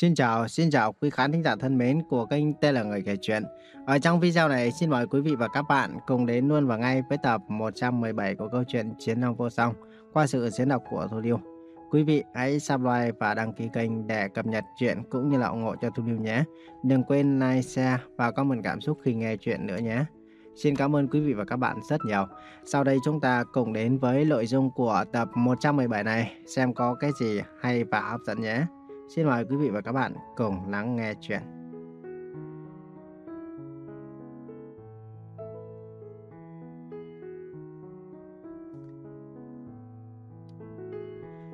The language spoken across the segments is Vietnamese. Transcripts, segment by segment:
Xin chào, xin chào quý khán thính giả thân mến của kênh Tên là Người Kể Chuyện. Ở trong video này, xin mời quý vị và các bạn cùng đến luôn vào ngay với tập 117 của câu chuyện Chiến Long Vô Song qua sự diễn đọc của Thu Liêu. Quý vị hãy subscribe và đăng ký kênh để cập nhật chuyện cũng như là ủng hộ cho Thu Liêu nhé. Đừng quên like, share và comment cảm xúc khi nghe chuyện nữa nhé. Xin cảm ơn quý vị và các bạn rất nhiều. Sau đây chúng ta cùng đến với nội dung của tập 117 này xem có cái gì hay và hấp dẫn nhé. Xin mời quý vị và các bạn cùng lắng nghe chuyện.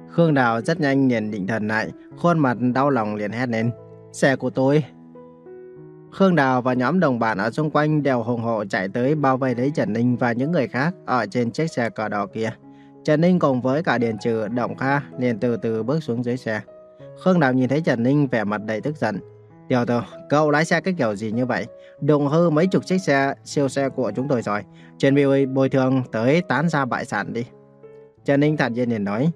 Khương Đào rất nhanh nhìn định thần lại, khuôn mặt đau lòng liền hét lên. Xe của tôi. Khương Đào và nhóm đồng bạn ở xung quanh đều hùng hộ chạy tới bao vây lấy Trần Ninh và những người khác ở trên chiếc xe cờ đỏ kia. Trần Ninh cùng với cả Điền Trừ, Động Kha liền từ từ bước xuống dưới xe. Khương Đào nhìn thấy Trần Ninh vẻ mặt đầy tức giận. Tiểu tử, cậu lái xe cái kiểu gì như vậy? Đụng hư mấy chục chiếc xe, siêu xe của chúng tôi rồi. Chuẩn bị bồi thường tới tán ra bại sản đi. Trần Ninh thản nhiên liền nói.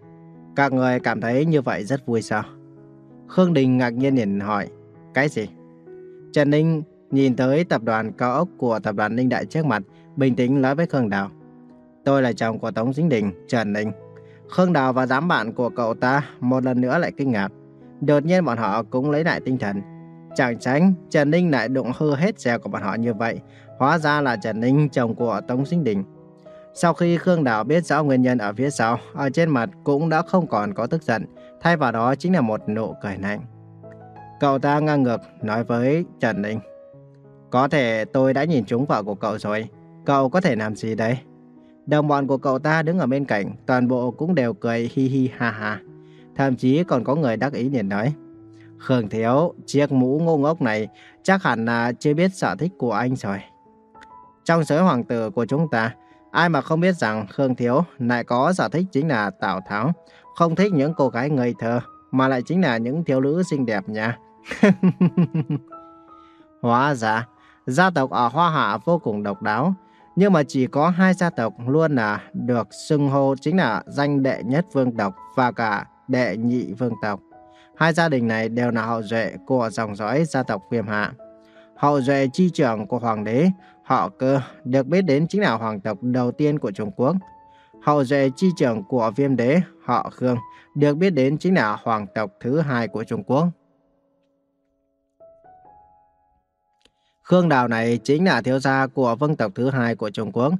Các người cảm thấy như vậy rất vui sao? Khương Đình ngạc nhiên liền hỏi. Cái gì? Trần Ninh nhìn tới tập đoàn cao ốc của tập đoàn Ninh Đại trước mặt, bình tĩnh nói với Khương Đào. Tôi là chồng của Tống Dính Đình, Trần Ninh. Khương Đào và giám bạn của cậu ta một lần nữa lại kinh ngạc. Đột nhiên bọn họ cũng lấy lại tinh thần. Chẳng tránh, Trần Ninh lại đụng hư hết xe của bọn họ như vậy. Hóa ra là Trần Ninh, chồng của Tống Sinh Đình. Sau khi Khương Đào biết rõ nguyên nhân ở phía sau, ở trên mặt cũng đã không còn có tức giận. Thay vào đó chính là một nụ cười lạnh. Cậu ta ngang ngược nói với Trần Ninh. Có thể tôi đã nhìn trúng vợ của cậu rồi. Cậu có thể làm gì đây? Đồng bọn của cậu ta đứng ở bên cạnh, toàn bộ cũng đều cười hi hi ha ha. Thậm chí còn có người đắc ý liền nói. Khương Thiếu, chiếc mũ ngu ngốc này chắc hẳn là chưa biết sở thích của anh rồi. Trong giới hoàng tử của chúng ta, ai mà không biết rằng Khương Thiếu lại có sở thích chính là Tào Tháo. Không thích những cô gái ngây thơ, mà lại chính là những thiếu nữ xinh đẹp nha. Hóa ra, gia tộc ở Hoa Hạ vô cùng độc đáo. Nhưng mà chỉ có hai gia tộc luôn là được xưng hô chính là danh đệ nhất vương tộc và cả đệ nhị vương tộc. Hai gia đình này đều là hậu duệ của dòng dõi gia tộc Viêm Hạ. Hậu duệ chi trưởng của hoàng đế, họ cơ, được biết đến chính là hoàng tộc đầu tiên của Trung Quốc. Hậu duệ chi trưởng của viêm đế, họ Khương, được biết đến chính là hoàng tộc thứ hai của Trung Quốc. Khương Đào này chính là thiếu gia của vương tộc thứ hai của Trung Quốc.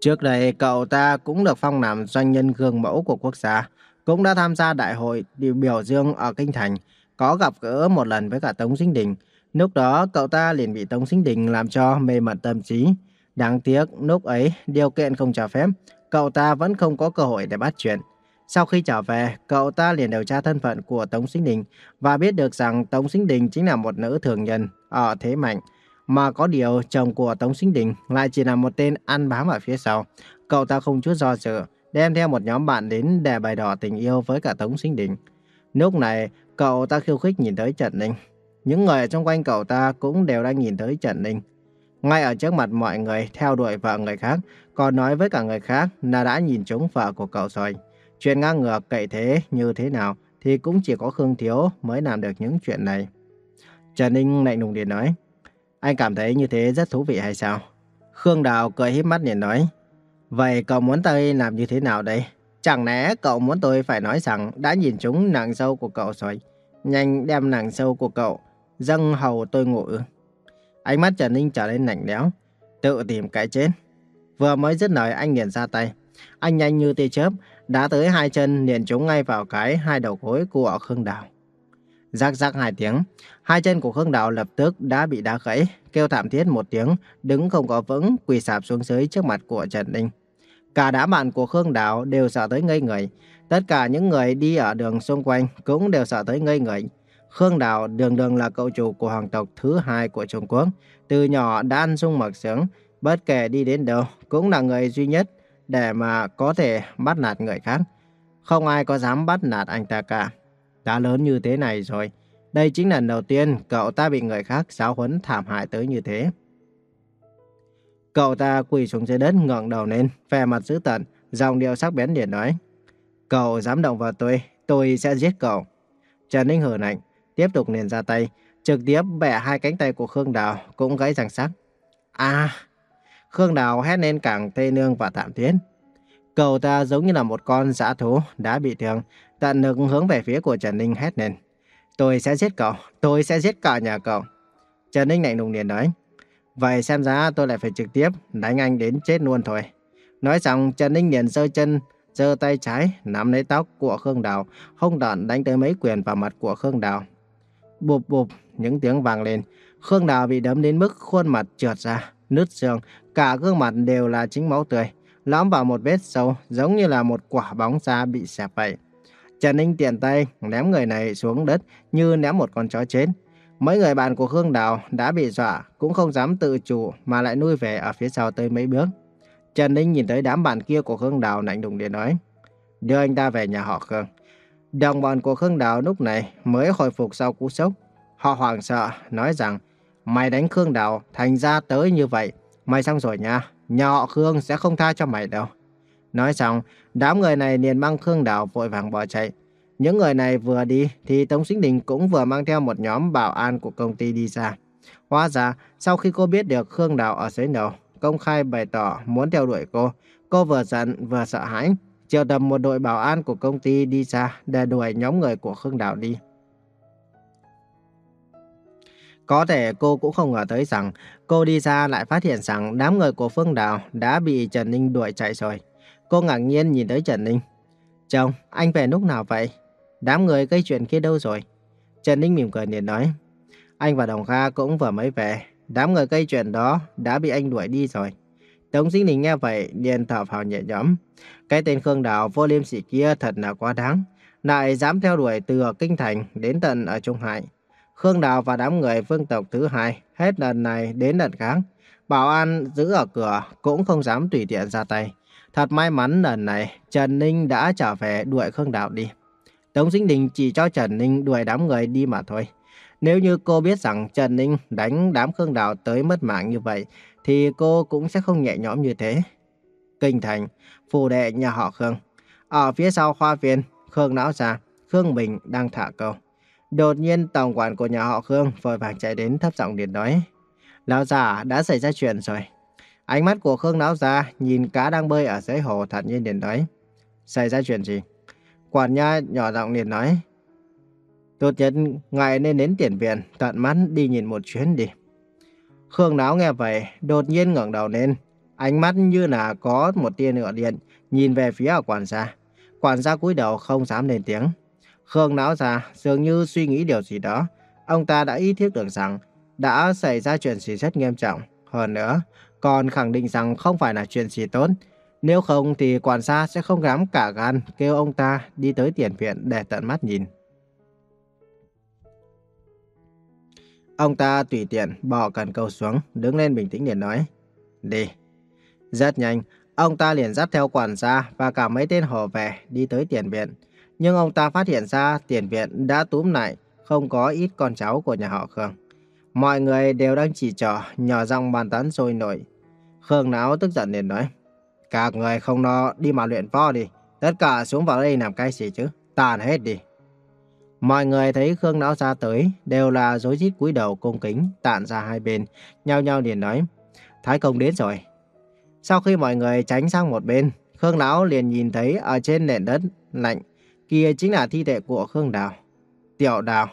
Trước đây cậu ta cũng được phong làm doanh nhân gương mẫu của quốc gia, cũng đã tham gia đại hội điều biểu dương ở Kinh Thành, có gặp gỡ một lần với cả Tống Sinh Đình. Lúc đó cậu ta liền bị Tống Sinh Đình làm cho mê mẩn tâm trí. Đáng tiếc lúc ấy điều kiện không cho phép, cậu ta vẫn không có cơ hội để bắt chuyện. Sau khi trở về, cậu ta liền điều tra thân phận của Tống Sinh Đình và biết được rằng Tống Sinh Đình chính là một nữ thường nhân ở thế mạnh. Mà có điều chồng của Tống Sinh Đình lại chỉ là một tên ăn bám ở phía sau. Cậu ta không chút do dự, đem theo một nhóm bạn đến để bày tỏ tình yêu với cả Tống Sinh Đình. Lúc này, cậu ta khiêu khích nhìn tới Trần Ninh. Những người xung quanh cậu ta cũng đều đang nhìn tới Trần Ninh. Ngay ở trước mặt mọi người theo đuổi vợ người khác, còn nói với cả người khác là đã nhìn trúng vợ của cậu rồi. Chuyện ngang ngược cậy thế như thế nào thì cũng chỉ có Khương Thiếu mới làm được những chuyện này. Trần Ninh lạnh lùng điện nói, anh cảm thấy như thế rất thú vị hay sao? Khương Đào cười híp mắt liền nói, Vậy cậu muốn tôi làm như thế nào đây? Chẳng lẽ cậu muốn tôi phải nói rằng đã nhìn trúng nàng sâu của cậu rồi? Nhanh đem nàng sâu của cậu, dâng hầu tôi ngủ. Ánh mắt Trần Ninh trở lên lạnh lẽo, tự tìm cái chết. Vừa mới dứt lời anh liền ra tay. Anh nhanh như tia chớp, đã tới hai chân liền trúng ngay vào cái hai đầu gối của Khương Đào. Rắc rắc hai tiếng, hai chân của Khương Đào lập tức đã bị đá gãy, kêu thảm thiết một tiếng, đứng không có vững, quỳ sạp xuống dưới trước mặt của Trần Ninh. Cả đám bạn của Khương Đạo đều sợ tới ngây người. Tất cả những người đi ở đường xung quanh cũng đều sợ tới ngây người. Khương Đạo đường đường là cậu chủ của hoàng tộc thứ hai của Trung Quốc. Từ nhỏ đã ăn sung mặc sướng, bất kể đi đến đâu cũng là người duy nhất để mà có thể bắt nạt người khác. Không ai có dám bắt nạt anh ta cả. Đã lớn như thế này rồi. Đây chính là lần đầu tiên cậu ta bị người khác giáo huấn thảm hại tới như thế. Cậu ta quỳ xuống dưới đất ngẩng đầu lên, vẻ mặt dữ tợn, giọng điệu sắc bén liền nói. Cậu dám động vào tôi, tôi sẽ giết cậu. Trần Ninh hừ lạnh, tiếp tục liền ra tay, trực tiếp bẻ hai cánh tay của Khương Đào cũng gãy răng sắc. À! Khương Đào hét lên càng tê nương và thảm thiết. Cậu ta giống như là một con dã thú đã bị thương, tận lực hướng về phía của Trần Ninh hét lên. Tôi sẽ giết cậu, tôi sẽ giết cả nhà cậu. Trần Ninh lạnh lùng liền nói. Vậy xem ra tôi lại phải trực tiếp đánh anh đến chết luôn thôi. Nói xong, Trần Ninh liền giơ chân, giơ tay trái, nắm lấy tóc của Khương Đào, hung tợn đánh tới mấy quyền vào mặt của Khương Đào. Bụp bụp, những tiếng vang lên. Khương Đào bị đấm đến mức khuôn mặt trượt ra, nứt xương, cả gương mặt đều là chính máu tươi, lõm vào một vết sâu giống như là một quả bóng da bị xẹp vậy. Trần Ninh tiện tay ném người này xuống đất như ném một con chó chết. Mấy người bạn của Khương Đào đã bị dọa, cũng không dám tự chủ mà lại nuôi về ở phía sau tới mấy bước. Trần Ninh nhìn thấy đám bạn kia của Khương Đào lạnh đùng để nói, đưa anh ta về nhà họ Khương. Đồng bọn của Khương Đào lúc này mới hồi phục sau cú sốc. Họ hoảng sợ, nói rằng, mày đánh Khương Đào thành ra tới như vậy, mày xong rồi nha, nhà họ Khương sẽ không tha cho mày đâu. Nói xong, đám người này liền mang Khương Đào vội vàng bỏ chạy. Những người này vừa đi thì Tống Sinh Đình cũng vừa mang theo một nhóm bảo an của công ty đi ra. Hóa ra, sau khi cô biết được Khương Đào ở dưới đầu, công khai bày tỏ muốn theo đuổi cô, cô vừa giận vừa sợ hãi, triệu tập một đội bảo an của công ty đi ra để đuổi nhóm người của Khương Đào đi. Có thể cô cũng không ngờ tới rằng cô đi ra lại phát hiện rằng đám người của Phương Đào đã bị Trần Ninh đuổi chạy rồi. Cô ngạc nhiên nhìn tới Trần Ninh. Chồng, anh về lúc nào vậy? Đám người gây chuyện kia đâu rồi? Trần Ninh mỉm cười liền nói. Anh và Đồng Kha cũng vừa mới về. Đám người gây chuyện đó đã bị anh đuổi đi rồi. Tống Dinh Đình nghe vậy liền thở phào nhẹ nhõm. Cái tên Khương Đào vô liêm sỉ kia thật là quá đáng. Lại dám theo đuổi từ ở Kinh Thành đến tận ở Trung Hải. Khương Đào và đám người vương tộc thứ hai hết lần này đến lần khác. Bảo an giữ ở cửa cũng không dám tùy tiện ra tay. Thật may mắn lần này Trần Ninh đã trở về đuổi Khương Đào đi. Tống Sinh Đình chỉ cho Trần Ninh đuổi đám người đi mà thôi. Nếu như cô biết rằng Trần Ninh đánh đám Khương Đào tới mất mạng như vậy, thì cô cũng sẽ không nhẹ nhõm như thế. Kinh thành, phù đệ nhà họ Khương. Ở phía sau khoa viên, Khương Lão Gia, Khương Bình đang thả câu. Đột nhiên tổng quản của nhà họ Khương vội vàng chạy đến thấp giọng điện nói. Lão già đã xảy ra chuyện rồi. Ánh mắt của Khương Lão Gia nhìn cá đang bơi ở dưới hồ thật nhiên điện nói. Xảy ra chuyện gì? Quản nha nhỏ giọng liền nói. Tốt nhất ngài nên đến tiền viện tận mắt đi nhìn một chuyến đi. Khương Náo nghe vậy, đột nhiên ngẩng đầu lên. Ánh mắt như là có một tia nửa điện, nhìn về phía quản gia. Quản gia cúi đầu không dám lên tiếng. Khương Náo già dường như suy nghĩ điều gì đó. Ông ta đã ý thức được rằng đã xảy ra chuyện gì rất nghiêm trọng. Hơn nữa, còn khẳng định rằng không phải là chuyện gì tốt. Nếu không thì quản gia sẽ không dám cả gan kêu ông ta đi tới tiền viện để tận mắt nhìn. Ông ta tùy tiện bỏ cần câu xuống, đứng lên bình tĩnh để nói. Đi. Rất nhanh, ông ta liền dắt theo quản gia và cả mấy tên hộ về đi tới tiền viện. Nhưng ông ta phát hiện ra tiền viện đã túm lại, không có ít con cháu của nhà họ Khương. Mọi người đều đang chỉ trỏ, nhỏ giọng bàn tán sôi nổi. Khương Náo tức giận liền nói cả người không lo đi mà luyện võ đi. Tất cả xuống vào đây làm cái gì chứ? Tàn hết đi. Mọi người thấy Khương Lão ra tới đều là rối rít cúi đầu cung kính tản ra hai bên, nhau nhau liền nói, Thái công đến rồi. Sau khi mọi người tránh sang một bên, Khương Lão liền nhìn thấy ở trên nền đất lạnh, kia chính là thi thể của Khương Đào. Tiểu Đào.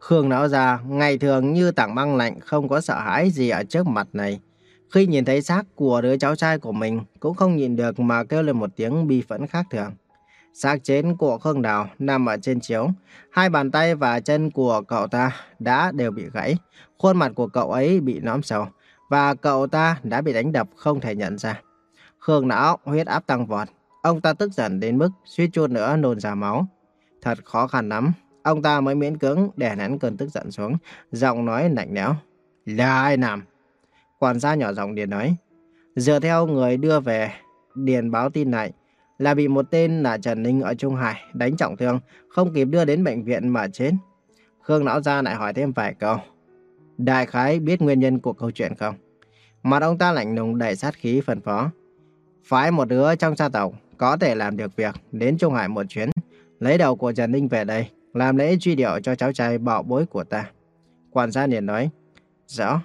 Khương Lão ra ngày thường như tảng băng lạnh không có sợ hãi gì ở trước mặt này. Khi nhìn thấy xác của đứa cháu trai của mình, cũng không nhìn được mà kêu lên một tiếng bi phẫn khác thường. Xác chết của Khương Đào nằm ở trên chiếu. Hai bàn tay và chân của cậu ta đã đều bị gãy. Khuôn mặt của cậu ấy bị nõm sầu. Và cậu ta đã bị đánh đập không thể nhận ra. Khương não huyết áp tăng vọt. Ông ta tức giận đến mức suýt chút nữa nôn ra máu. Thật khó khăn lắm. Ông ta mới miễn cưỡng đè nén cơn tức giận xuống. Giọng nói lạnh lẽo. Là ai làm? Quản gia nhỏ giọng điền nói. Dựa theo người đưa về, điền báo tin này là bị một tên là Trần Ninh ở Trung Hải đánh trọng thương, không kịp đưa đến bệnh viện mà chết. Khương Lão Gia lại hỏi thêm vài câu. Đại khái biết nguyên nhân của câu chuyện không? Mặt ông ta lạnh lùng đầy sát khí phân phó. Phái một đứa trong gia tộc có thể làm được việc đến Trung Hải một chuyến, lấy đầu của Trần Ninh về đây, làm lễ truy điệu cho cháu trai bảo bối của ta. Quản gia liền nói, rõ.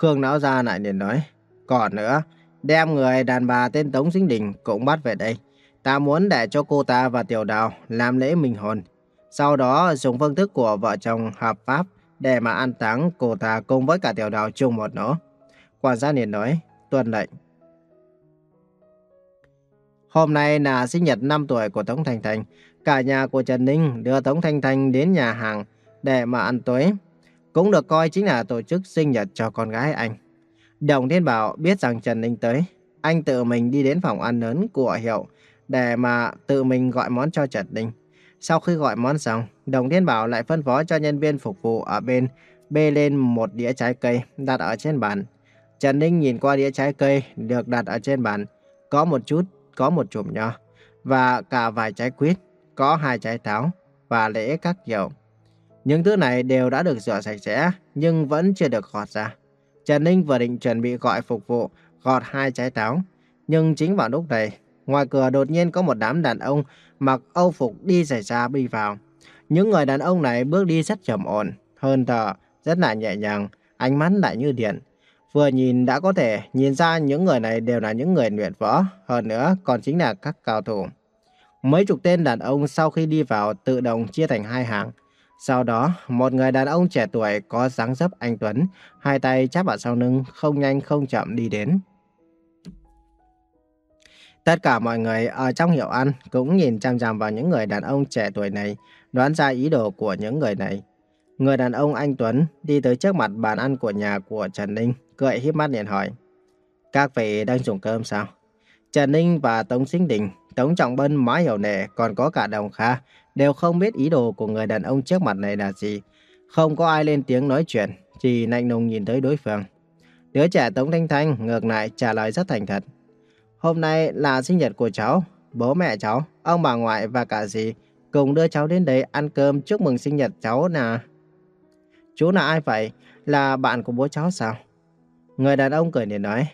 Khương Lão Gia lại liền nói, còn nữa, đem người đàn bà tên Tống Sinh Đình cũng bắt về đây. Ta muốn để cho cô ta và Tiểu Đào làm lễ minh hồn, Sau đó dùng phương thức của vợ chồng hợp pháp để mà an táng cô ta cùng với cả Tiểu Đào chung một nỗ. Quản gia liền nói, tuân lệnh. Hôm nay là sinh nhật 5 tuổi của Tống Thành Thành. Cả nhà của Trần Ninh đưa Tống Thanh Thanh đến nhà hàng để mà ăn tối. Cũng được coi chính là tổ chức sinh nhật cho con gái anh. Đồng Thiên Bảo biết rằng Trần Ninh tới. Anh tự mình đi đến phòng ăn lớn của Hiệu để mà tự mình gọi món cho Trần Ninh. Sau khi gọi món xong, Đồng Thiên Bảo lại phân phó cho nhân viên phục vụ ở bên bê lên một đĩa trái cây đặt ở trên bàn. Trần Ninh nhìn qua đĩa trái cây được đặt ở trên bàn, có một chút, có một chùm nho, và cả vài trái quýt, có hai trái táo, và lễ các kiểu. Những thứ này đều đã được rửa sạch sẽ, nhưng vẫn chưa được gọt ra. Trần Ninh vừa định chuẩn bị gọi phục vụ, gọt hai trái táo. Nhưng chính vào lúc này, ngoài cửa đột nhiên có một đám đàn ông mặc âu phục đi xảy ra đi vào. Những người đàn ông này bước đi rất trầm ổn, hơn thở, rất là nhẹ nhàng, ánh mắt lại như điện. Vừa nhìn đã có thể nhìn ra những người này đều là những người luyện võ, hơn nữa còn chính là các cao thủ. Mấy chục tên đàn ông sau khi đi vào tự động chia thành hai hàng. Sau đó, một người đàn ông trẻ tuổi có dáng dấp anh Tuấn, hai tay chắp ở sau lưng, không nhanh không chậm đi đến. Tất cả mọi người ở trong hiệu ăn cũng nhìn chăm chăm vào những người đàn ông trẻ tuổi này, đoán ra ý đồ của những người này. Người đàn ông anh Tuấn đi tới trước mặt bàn ăn của nhà của Trần Ninh, cười híp mắt liền hỏi. Các vị đang dùng cơm sao? Trần Ninh và Tống Sinh Đình, Tống Trọng Bân, Mã Hiểu Nệ còn có cả Đồng Kha đều không biết ý đồ của người đàn ông trước mặt này là gì. Không có ai lên tiếng nói chuyện, chỉ lạnh lùng nhìn tới đối phương. Đứa trẻ Tống Thanh Thanh ngược lại trả lời rất thành thật. Hôm nay là sinh nhật của cháu, bố mẹ cháu, ông bà ngoại và cả dì cùng đưa cháu đến đây ăn cơm chúc mừng sinh nhật cháu nè. Chú là ai vậy? Là bạn của bố cháu sao? Người đàn ông cười liền nói.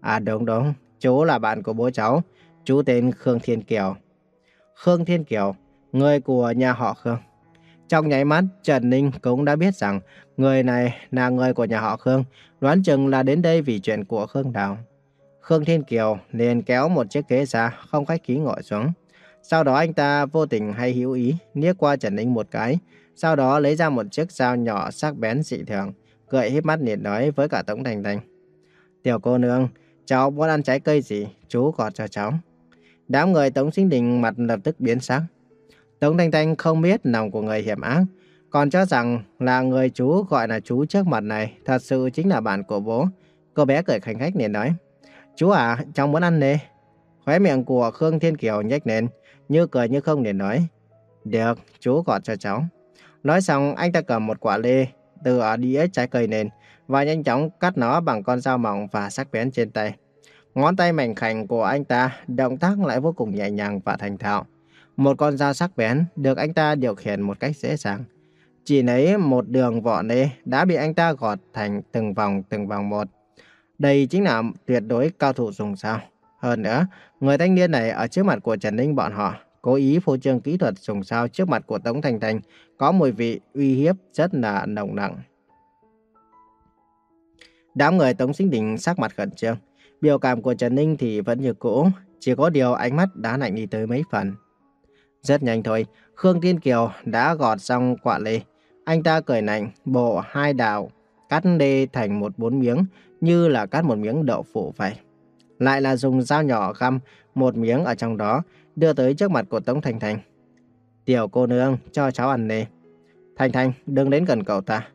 À đúng đúng, chú là bạn của bố cháu. Chú tên Khương Thiên Kiều. Khương Thiên Kiều, người của nhà họ Khương. Trong nháy mắt, Trần Ninh cũng đã biết rằng người này là người của nhà họ Khương, đoán chừng là đến đây vì chuyện của Khương Đào. Khương Thiên Kiều liền kéo một chiếc ghế ra, không khách khí ngồi xuống. Sau đó anh ta vô tình hay hữu ý, liếc qua Trần Ninh một cái, sau đó lấy ra một chiếc dao nhỏ sắc bén dị thường, cười híp mắt liền nói với cả Tống Thành Thành. Tiểu cô nương, cháu muốn ăn trái cây gì, chú gọt cho cháu. Đám người Tống Sinh Đình mặt lập tức biến sắc. Tống Thanh Thanh không biết lòng của người hiểm ác, còn cho rằng là người chú gọi là chú trước mặt này thật sự chính là bạn của bố. Cô bé cười khanh khách liền nói, Chú à, cháu muốn ăn nè. Khóe miệng của Khương Thiên Kiều nhếch lên, như cười như không liền nói, Được, chú gọi cho cháu. Nói xong, anh ta cầm một quả lê từ ở đĩa trái cây lên và nhanh chóng cắt nó bằng con dao mỏng và sắc bén trên tay. Ngón tay mảnh khảnh của anh ta động tác lại vô cùng nhẹ nhàng và thành thạo. Một con dao sắc bén được anh ta điều khiển một cách dễ dàng. Chỉ lấy một đường vỏ nê đã bị anh ta gọt thành từng vòng từng vòng một. Đây chính là tuyệt đối cao thủ dùng sao. Hơn nữa, người thanh niên này ở trước mặt của Trần Ninh bọn họ cố ý phô trương kỹ thuật dùng sao trước mặt của Tống Thành Thành có mùi vị uy hiếp rất là nồng nặng. Đám người Tống Sinh Đình sắc mặt khẩn trương. Biểu cảm của Trần Ninh thì vẫn như cũ, chỉ có điều ánh mắt đã lạnh đi tới mấy phần. Rất nhanh thôi, Khương thiên Kiều đã gọt xong quả lê. Anh ta cười lạnh, bộ hai đạo, cắt đê thành một bốn miếng, như là cắt một miếng đậu phụ vậy. Lại là dùng dao nhỏ găm một miếng ở trong đó, đưa tới trước mặt của Tống Thành Thành. Tiểu cô nương, cho cháu ăn đi. Thành Thành, đừng đến gần cậu ta.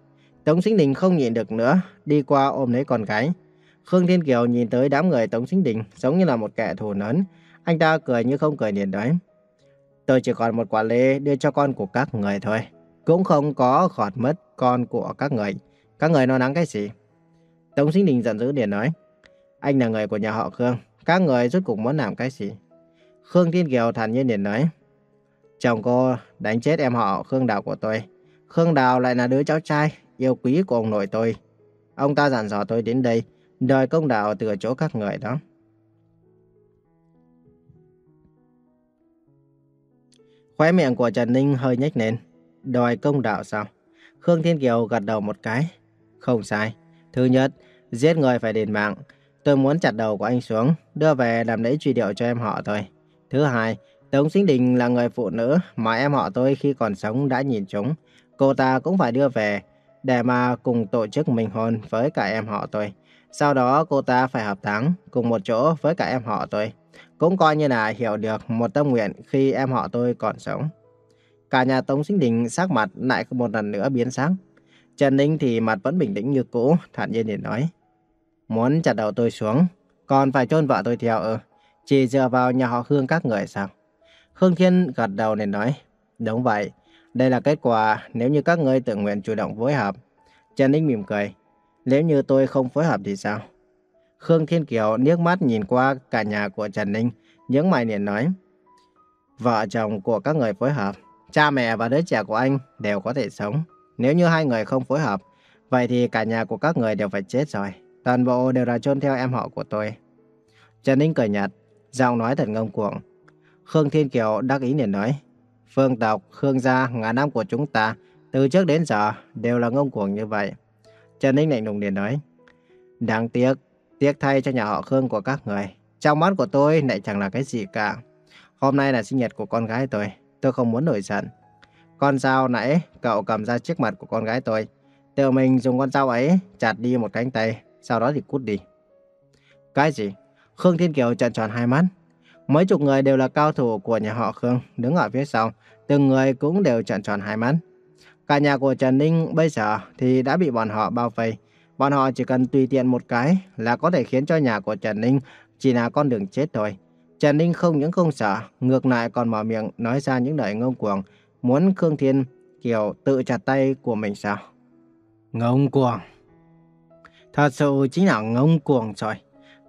Tống Sinh Đình không nhịn được nữa, đi qua ôm lấy con gái. Khương Thiên Kiều nhìn tới đám người Tống Sinh Đình giống như là một kẻ thù lớn. Anh ta cười như không cười liền nói. Tôi chỉ còn một quả lê đưa cho con của các người thôi. Cũng không có gọt mất con của các người. Các người lo lắng cái gì? Tống Sinh Đình giận dữ liền nói. Anh là người của nhà họ Khương. Các người rốt cuộc muốn làm cái gì? Khương Thiên Kiều thản nhiên liền nói. Chồng cô đánh chết em họ Khương Đào của tôi. Khương Đào lại là đứa cháu trai yêu quý của ông nội tôi. Ông ta dặn dò tôi đến đây, đòi công đạo từ chỗ các người đó. Khóe miệng của Trần Ninh hơi nhếch lên. đòi công đạo sao? Khương Thiên Kiều gật đầu một cái. Không sai. Thứ nhất, giết người phải đền mạng. Tôi muốn chặt đầu của anh xuống, đưa về làm lễ truy điệu cho em họ tôi. Thứ hai, Tống Sinh Đình là người phụ nữ mà em họ tôi khi còn sống đã nhìn chúng. Cô ta cũng phải đưa về để mà cùng tổ chức minh hôn với cả em họ tôi. Sau đó cô ta phải hợp táng cùng một chỗ với cả em họ tôi. Cũng coi như là hiểu được một tâm nguyện khi em họ tôi còn sống. Cả nhà Tống Sinh Đình sắc mặt lại một lần nữa biến sáng. Trần Ninh thì mặt vẫn bình tĩnh như cũ, thản nhiên để nói. Muốn chặt đầu tôi xuống, còn phải chôn vợ tôi theo ư? Chỉ dựa vào nhà họ Khương các người sao? Khương Thiên gật đầu để nói. Đúng vậy, đây là kết quả nếu như các ngươi tự nguyện chủ động phối hợp. Trần Ninh mỉm cười. Nếu như tôi không phối hợp thì sao? Khương Thiên Kiều liếc mắt nhìn qua cả nhà của Trần Ninh, những mày liền nói. Vợ chồng của các người phối hợp, cha mẹ và đứa trẻ của anh đều có thể sống. Nếu như hai người không phối hợp, vậy thì cả nhà của các người đều phải chết rồi. Toàn bộ đều là chôn theo em họ của tôi. Trần Ninh cười nhạt, giọng nói thật ngông cuồng. Khương Thiên Kiều đắc ý liền nói. Phương tộc, Khương gia, ngàn năm của chúng ta, từ trước đến giờ đều là ngông cuồng như vậy. Trần Ninh lạnh lùng liền nói. Đáng tiếc, tiếc thay cho nhà họ Khương của các người. Trong mắt của tôi lại chẳng là cái gì cả. Hôm nay là sinh nhật của con gái tôi, tôi không muốn nổi giận. Con dao nãy cậu cầm ra trước mặt của con gái tôi. Tự mình dùng con dao ấy chặt đi một cánh tay, sau đó thì cút đi. Cái gì? Khương Thiên Kiều trợn tròn hai mắt. Mấy chục người đều là cao thủ của nhà họ Khương, đứng ở phía sau, từng người cũng đều trợn tròn hai mắt. Cả nhà của Trần Ninh bây giờ thì đã bị bọn họ bao vây. Bọn họ chỉ cần tùy tiện một cái là có thể khiến cho nhà của Trần Ninh chỉ là con đường chết thôi. Trần Ninh không những không sợ, ngược lại còn mở miệng nói ra những lời ngông cuồng, muốn Khương Thiên Kiều tự chặt tay của mình sao? Ngông cuồng. Thật sự chính là ngông cuồng rồi.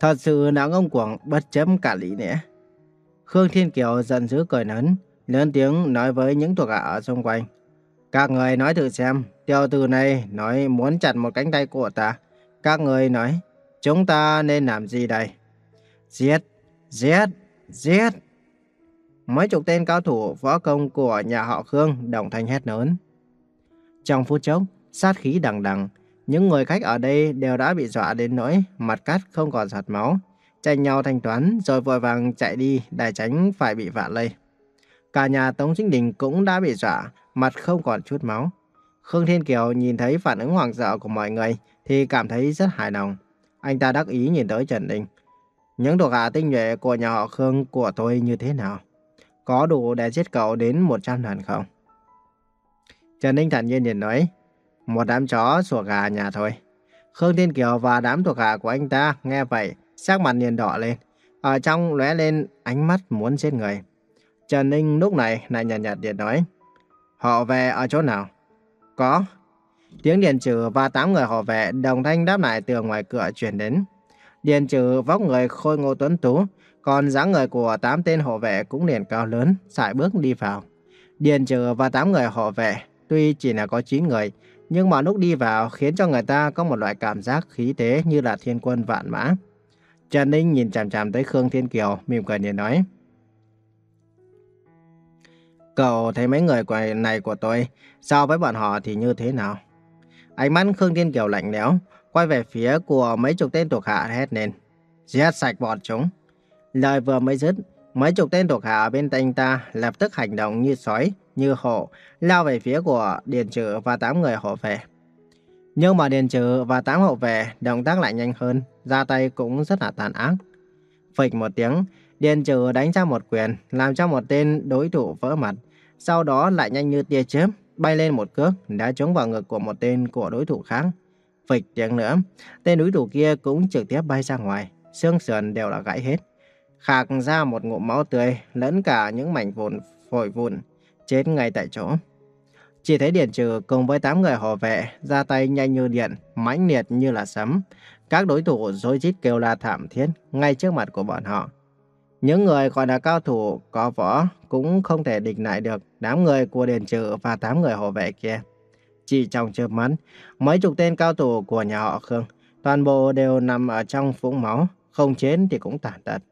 Thật sự là ngông cuồng bất chấp cả lý lẽ. Khương Thiên Kiều giận dữ cười lớn, lớn tiếng nói với những thuộc hạ ở xung quanh. Các người nói thử xem, tiểu tử này nói muốn chặt một cánh tay của ta. Các người nói, chúng ta nên làm gì đây? Giết, giết, giết. Mấy chục tên cao thủ võ công của nhà họ Khương đồng thanh hét lớn. Trong phút chốc, sát khí đằng đằng, những người khách ở đây đều đã bị dọa đến nỗi mặt cắt không còn giọt máu, tranh nhau thanh toán rồi vội vàng chạy đi để tránh phải bị vạ lây. Cả nhà Tống Chính Đình cũng đã bị dọa, mặt không còn chút máu. Khương Thiên Kiều nhìn thấy phản ứng hoảng sợ của mọi người thì cảm thấy rất hài lòng. Anh ta đắc ý nhìn tới Trần Ninh. Những thuộc hạ tinh nhuệ của nhà họ Khương của tôi như thế nào? Có đủ để giết cậu đến 100 lần không? Trần Ninh thản nhiên nhìn nói. Một đám chó sủa gà nhà thôi. Khương Thiên Kiều và đám thuộc hạ của anh ta nghe vậy, sắc mặt liền đỏ lên. Ở trong lóe lên ánh mắt muốn giết người. Trần Ninh lúc này lại nhạt nhạt điện nói. Họ về ở chỗ nào? Có. Tiếng Điền Trừ và tám người họ vệ đồng thanh đáp lại từ ngoài cửa truyền đến. Điền Trừ vóc người khôi ngô tuấn tú, còn dáng người của tám tên hộ vệ cũng liền cao lớn, sải bước đi vào. Điền Trừ và tám người hộ vệ tuy chỉ là có 9 người, nhưng mà lúc đi vào khiến cho người ta có một loại cảm giác khí thế như là thiên quân vạn mã. Trần Ninh nhìn chằm chằm tới Khương Thiên Kiều, mỉm cười nhìn nói. Cậu thấy mấy người này của tôi so với bọn họ thì như thế nào? Ánh mắt Khương Thiên Kiều lạnh lẽo, quay về phía của mấy chục tên thuộc hạ hét lên. Giết sạch bọn chúng. Lời vừa mới dứt, mấy chục tên thuộc hạ bên tay anh ta lập tức hành động như sói, như hổ, lao về phía của Điền Trừ và tám người hộ vệ. Nhưng mà Điền Trừ và tám hộ vệ động tác lại nhanh hơn, ra tay cũng rất là tàn ác. Phịch một tiếng, Điền Trừ đánh ra một quyền, làm cho một tên đối thủ vỡ mặt. Sau đó lại nhanh như tia chớp, bay lên một cước, đã trúng vào ngực của một tên của đối thủ khác. Phịch tiếng nữa, tên đối thủ kia cũng trực tiếp bay ra ngoài, xương sườn đều là gãy hết. Khạc ra một ngụm máu tươi, lẫn cả những mảnh vụn phổi vụn, chết ngay tại chỗ. Chỉ thấy Điền Trừ cùng với 8 người hộ vệ ra tay nhanh như điện, mãnh liệt như là sấm. Các đối thủ rối rít kêu la thảm thiết ngay trước mặt của bọn họ. Những người gọi là cao thủ có võ cũng không thể địch lại được đám người của Điền Trừ và tám người hộ vệ kia. Chỉ trong chớp mắt, mấy chục tên cao thủ của nhà họ Khương toàn bộ đều nằm ở trong vũng máu, không chết thì cũng tàn tật.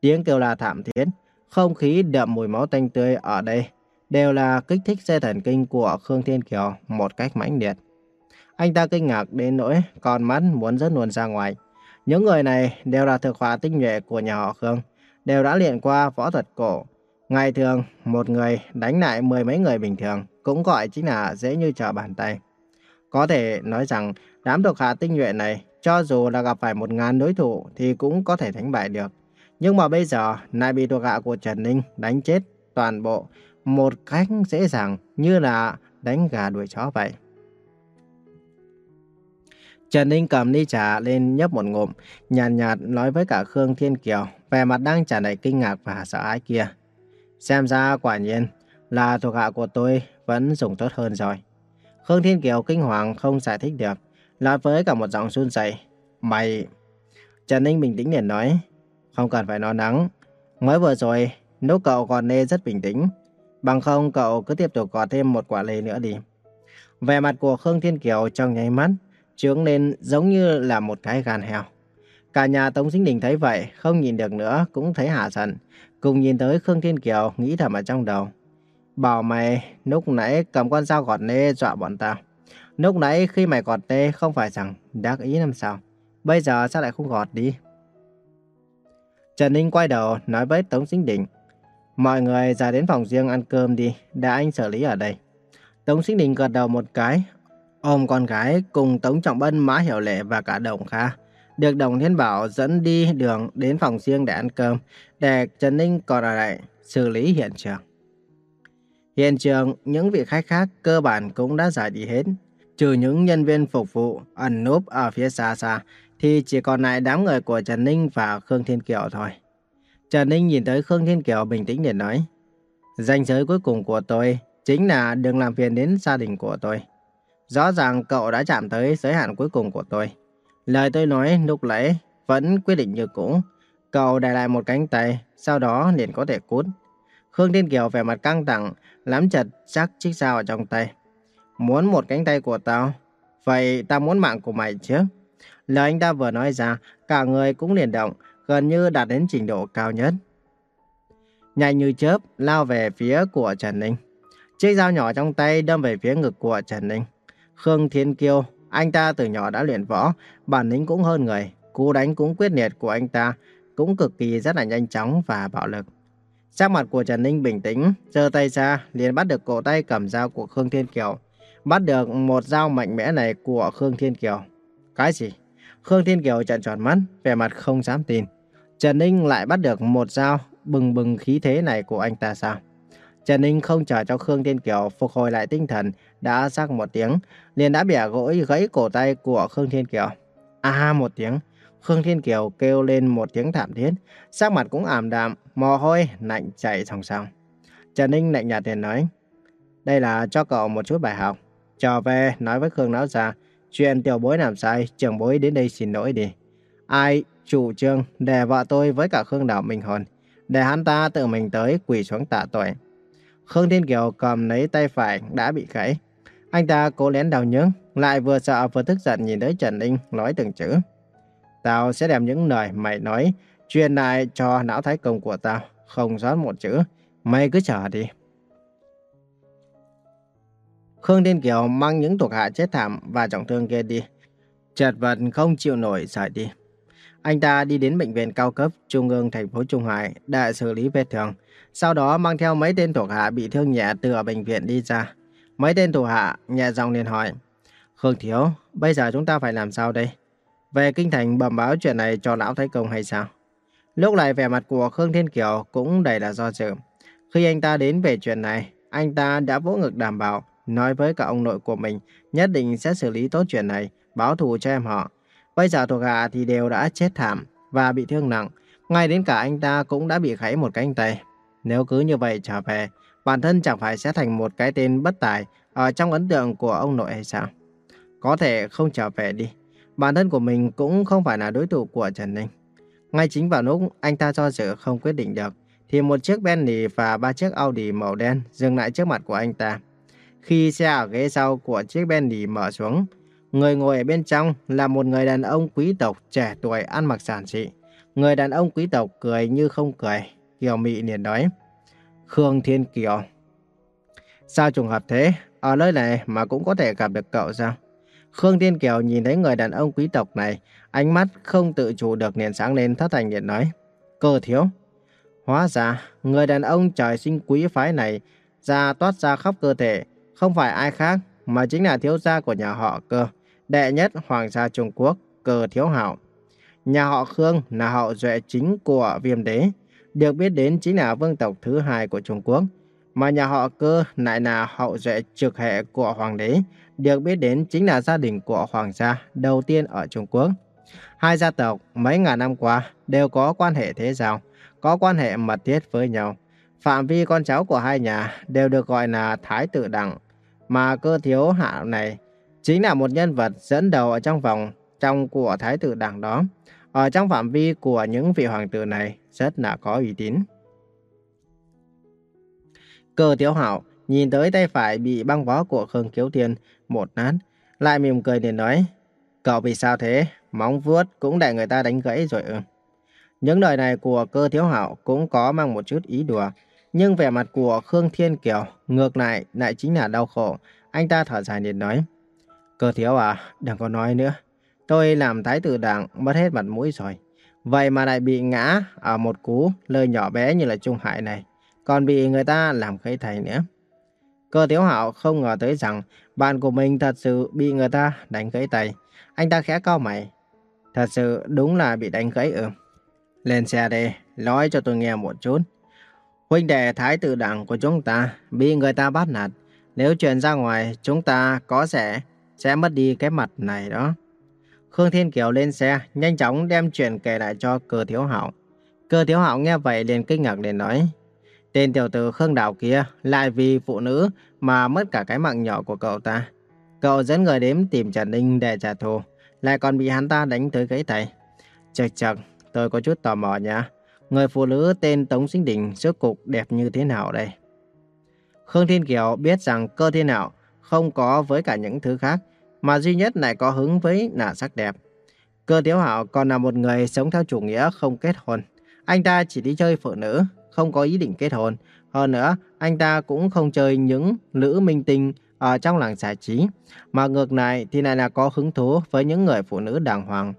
Tiếng kêu la thảm thiết, không khí đậm mùi máu tanh tươi ở đây đều là kích thích dây thần kinh của Khương Thiên Kiều một cách mãnh liệt. Anh ta kinh ngạc đến nỗi con mắt muốn rớt luôn ra ngoài. Những người này đều là thực hóa tinh nhuệ của nhà họ Khương, đều đã luyện qua võ thuật cổ. Ngày thường, một người đánh lại mười mấy người bình thường cũng gọi chính là dễ như trở bàn tay. Có thể nói rằng đám thuộc hạ tinh nhuệ này cho dù là gặp phải một ngàn đối thủ thì cũng có thể đánh bại được. Nhưng mà bây giờ lại bị thuộc hạ của Trần Ninh đánh chết toàn bộ một cách dễ dàng như là đánh gà đuổi chó vậy. Trần Ninh cầm ly trà lên nhấp một ngụm, nhàn nhạt, nhạt nói với cả Khương Thiên Kiều, vẻ mặt đang tràn đầy kinh ngạc và sợ hãi kia. Xem ra quả nhiên là thuộc hạ của tôi vẫn dùng tốt hơn rồi. Khương Thiên Kiều kinh hoàng không giải thích được, nói với cả một giọng run rẩy. Mày... Trần Ninh bình tĩnh liền nói, không cần phải lo lắng. Mới vừa rồi, lúc cậu còn nê rất bình tĩnh. Bằng không cậu cứ tiếp tục gọt thêm một quả lê nữa đi. Vẻ mặt của Khương Thiên Kiều trong nháy mắt, trướng lên giống như là một cái gan heo. Cả nhà Tống Sinh Đình thấy vậy, không nhìn được nữa, cũng thấy hạ giận. Cùng nhìn tới Khương Thiên Kiều, nghĩ thầm ở trong đầu. Bảo mày, lúc nãy cầm con dao gọt nê dọa bọn tao. Lúc nãy khi mày gọt nê không phải rằng đắc ý làm sao. Bây giờ sao lại không gọt đi? Trần Ninh quay đầu nói với Tống Sinh Đình. Mọi người ra đến phòng riêng ăn cơm đi, đã anh xử lý ở đây. Tống Sinh Đình gật đầu một cái, ôm con gái cùng Tống Trọng Bân, Mã Hiểu Lệ và cả Đồng Kha. Được Đồng Thiên Bảo dẫn đi đường đến phòng riêng để ăn cơm, để Trần Ninh còn ở lại xử lý hiện trường. Hiện trường, những vị khách khác cơ bản cũng đã giải đi hết. Trừ những nhân viên phục vụ ẩn núp ở phía xa xa, thì chỉ còn lại đám người của Trần Ninh và Khương Thiên Kiều thôi. Trần Ninh nhìn tới Khương Thiên Kiều bình tĩnh để nói, danh giới cuối cùng của tôi chính là đừng làm phiền đến gia đình của tôi. Rõ ràng cậu đã chạm tới giới hạn cuối cùng của tôi. Lời tôi nói lúc nãy vẫn quyết định như cũ. Cậu để lại một cánh tay, sau đó liền có thể cút. Khương Thiên Kiều vẻ mặt căng thẳng, nắm chặt chắc chiếc dao ở trong tay. Muốn một cánh tay của tao? Vậy tao muốn mạng của mày chứ? Lời anh ta vừa nói ra, cả người cũng liền động, gần như đạt đến trình độ cao nhất. Nhanh như chớp, lao về phía của Trần Ninh. Chiếc dao nhỏ trong tay đâm về phía ngực của Trần Ninh. Khương Thiên Kiêu, anh ta từ nhỏ đã luyện võ, bản lĩnh cũng hơn người. Cú đánh cũng quyết liệt của anh ta, cũng cực kỳ rất là nhanh chóng và bạo lực. Sắc mặt của Trần Ninh bình tĩnh, giơ tay ra, liền bắt được cổ tay cầm dao của Khương Thiên Kiều. Bắt được một dao mạnh mẽ này của Khương Thiên Kiều. Cái gì? Khương Thiên Kiều trợn tròn mắt, vẻ mặt không dám tin. Trần Ninh lại bắt được một dao bừng bừng khí thế này của anh ta sao? Trần Ninh không chờ cho Khương Thiên Kiều phục hồi lại tinh thần, đã sắc một tiếng, liền đã bẻ gỗi gãy cổ tay của Khương Thiên Kiều. À một tiếng, Khương Thiên Kiều kêu lên một tiếng thảm thiết, sắc mặt cũng ảm đạm, mồ hôi lạnh chảy sòng sòng. Trần Ninh lạnh nhạt liền nói, đây là cho cậu một chút bài học. Trở về nói với Khương Lão Già, chuyện tiểu bối làm sai, trưởng bối đến đây xin lỗi đi. Ai chủ trương để vợ tôi với cả Khương Đạo Minh Hồn, để hắn ta tự mình tới quỳ xuống tạ tội. Khương Thiên Kiều cầm lấy tay phải đã bị gãy. Anh ta cố lén đào nhướng lại vừa sợ vừa tức giận nhìn tới Trần Ninh nói từng chữ. Tao sẽ đem những lời mày nói truyền lại cho não thái công của tao, không sót một chữ. Mày cứ chờ đi. Khương Thiên Kiều mang những thuộc hạ chết thảm và trọng thương kia đi. Chật vật không chịu nổi rời đi. Anh ta đi đến bệnh viện cao cấp trung ương thành phố Trung Hải để xử lý vết thương. Sau đó mang theo mấy tên thuộc hạ bị thương nhẹ từ ở bệnh viện đi ra. Mấy tên thủ hạ nhẹ giọng liền hỏi. Khương Thiếu, bây giờ chúng ta phải làm sao đây? Về kinh thành bẩm báo chuyện này cho lão Thái Công hay sao? Lúc này vẻ mặt của Khương Thiên Kiều cũng đầy là do dự. Khi anh ta đến về chuyện này, anh ta đã vỗ ngực đảm bảo, nói với cả ông nội của mình nhất định sẽ xử lý tốt chuyện này, báo thù cho em họ. Bây giờ thuộc hạ thì đều đã chết thảm và bị thương nặng. Ngay đến cả anh ta cũng đã bị gãy một cánh tay. Nếu cứ như vậy trở về, bản thân chẳng phải sẽ thành một cái tên bất tài ở trong ấn tượng của ông nội hay sao? Có thể không trở về đi. Bản thân của mình cũng không phải là đối thủ của Trần Ninh. Ngay chính vào lúc anh ta do dự không quyết định được, thì một chiếc Bentley và ba chiếc Audi màu đen dừng lại trước mặt của anh ta. Khi xe ở ghế sau của chiếc Bentley mở xuống, Người ngồi ở bên trong là một người đàn ông quý tộc trẻ tuổi ăn mặc giản dị. Người đàn ông quý tộc cười như không cười. Kiều Mị liền nói. Khương Thiên Kiều. Sao trùng hợp thế? Ở nơi này mà cũng có thể gặp được cậu sao? Khương Thiên Kiều nhìn thấy người đàn ông quý tộc này, ánh mắt không tự chủ được liền sáng lên thất thành điện nói. Cơ thiếu. Hóa ra, người đàn ông trời sinh quý phái này ra toát ra khắp cơ thể, không phải ai khác mà chính là thiếu gia của nhà họ cơ, đệ nhất hoàng gia Trung Quốc, cơ thiếu hảo. Nhà họ Khương là hậu duệ chính của viêm đế, được biết đến chính là vương tộc thứ hai của Trung Quốc, mà nhà họ cơ lại là hậu duệ trực hệ của hoàng đế, được biết đến chính là gia đình của hoàng gia đầu tiên ở Trung Quốc. Hai gia tộc mấy ngàn năm qua đều có quan hệ thế giao, có quan hệ mật thiết với nhau. Phạm vi con cháu của hai nhà đều được gọi là Thái tử Đặng, mà cơ thiếu hạ này chính là một nhân vật dẫn đầu ở trong vòng trong của Thái tử Đặng đó. Ở trong phạm vi của những vị hoàng tử này rất là có uy tín. Cơ thiếu hảo nhìn tới tay phải bị băng bó của Khương Kiếu Thiên một nát, lại mỉm cười liền nói, cậu vì sao thế, móng vuốt cũng để người ta đánh gãy rồi ư. Những lời này của cơ thiếu hảo cũng có mang một chút ý đùa, nhưng vẻ mặt của Khương Thiên Kiều ngược lại lại chính là đau khổ. Anh ta thở dài liền nói, cơ thiếu à, đừng có nói nữa. Tôi làm thái tử đảng mất hết mặt mũi rồi. Vậy mà lại bị ngã ở một cú lời nhỏ bé như là Trung Hải này. Còn bị người ta làm khấy thầy nữa. Cơ thiếu hạo không ngờ tới rằng bạn của mình thật sự bị người ta đánh gãy tay. Anh ta khẽ cau mày. Thật sự đúng là bị đánh gãy ừ. Lên xe đi, nói cho tôi nghe một chút. Huynh đệ thái tử đảng của chúng ta bị người ta bắt nạt. Nếu truyền ra ngoài, chúng ta có sẽ sẽ mất đi cái mặt này đó. Khương Thiên Kiều lên xe, nhanh chóng đem chuyện kể lại cho cơ thiếu hạo. Cơ thiếu hạo nghe vậy liền kinh ngạc liền nói. Tên tiểu tử Khương Đào kia lại vì phụ nữ mà mất cả cái mạng nhỏ của cậu ta. Cậu dẫn người đến tìm Trần Ninh để trả thù, lại còn bị hắn ta đánh tới gãy tay. Chật chật, tôi có chút tò mò nha. Người phụ nữ tên Tống Sinh Đình rốt cục đẹp như thế nào đây? Khương Thiên Kiều biết rằng cơ thiên hạo không có với cả những thứ khác, mà duy nhất lại có hứng với là sắc đẹp. Cơ Tiếu Hạo còn là một người sống theo chủ nghĩa không kết hôn. Anh ta chỉ đi chơi phụ nữ, không có ý định kết hôn. Hơn nữa, anh ta cũng không chơi những nữ minh tinh ở trong làng giải trí, mà ngược lại thì lại là có hứng thú với những người phụ nữ đàng hoàng.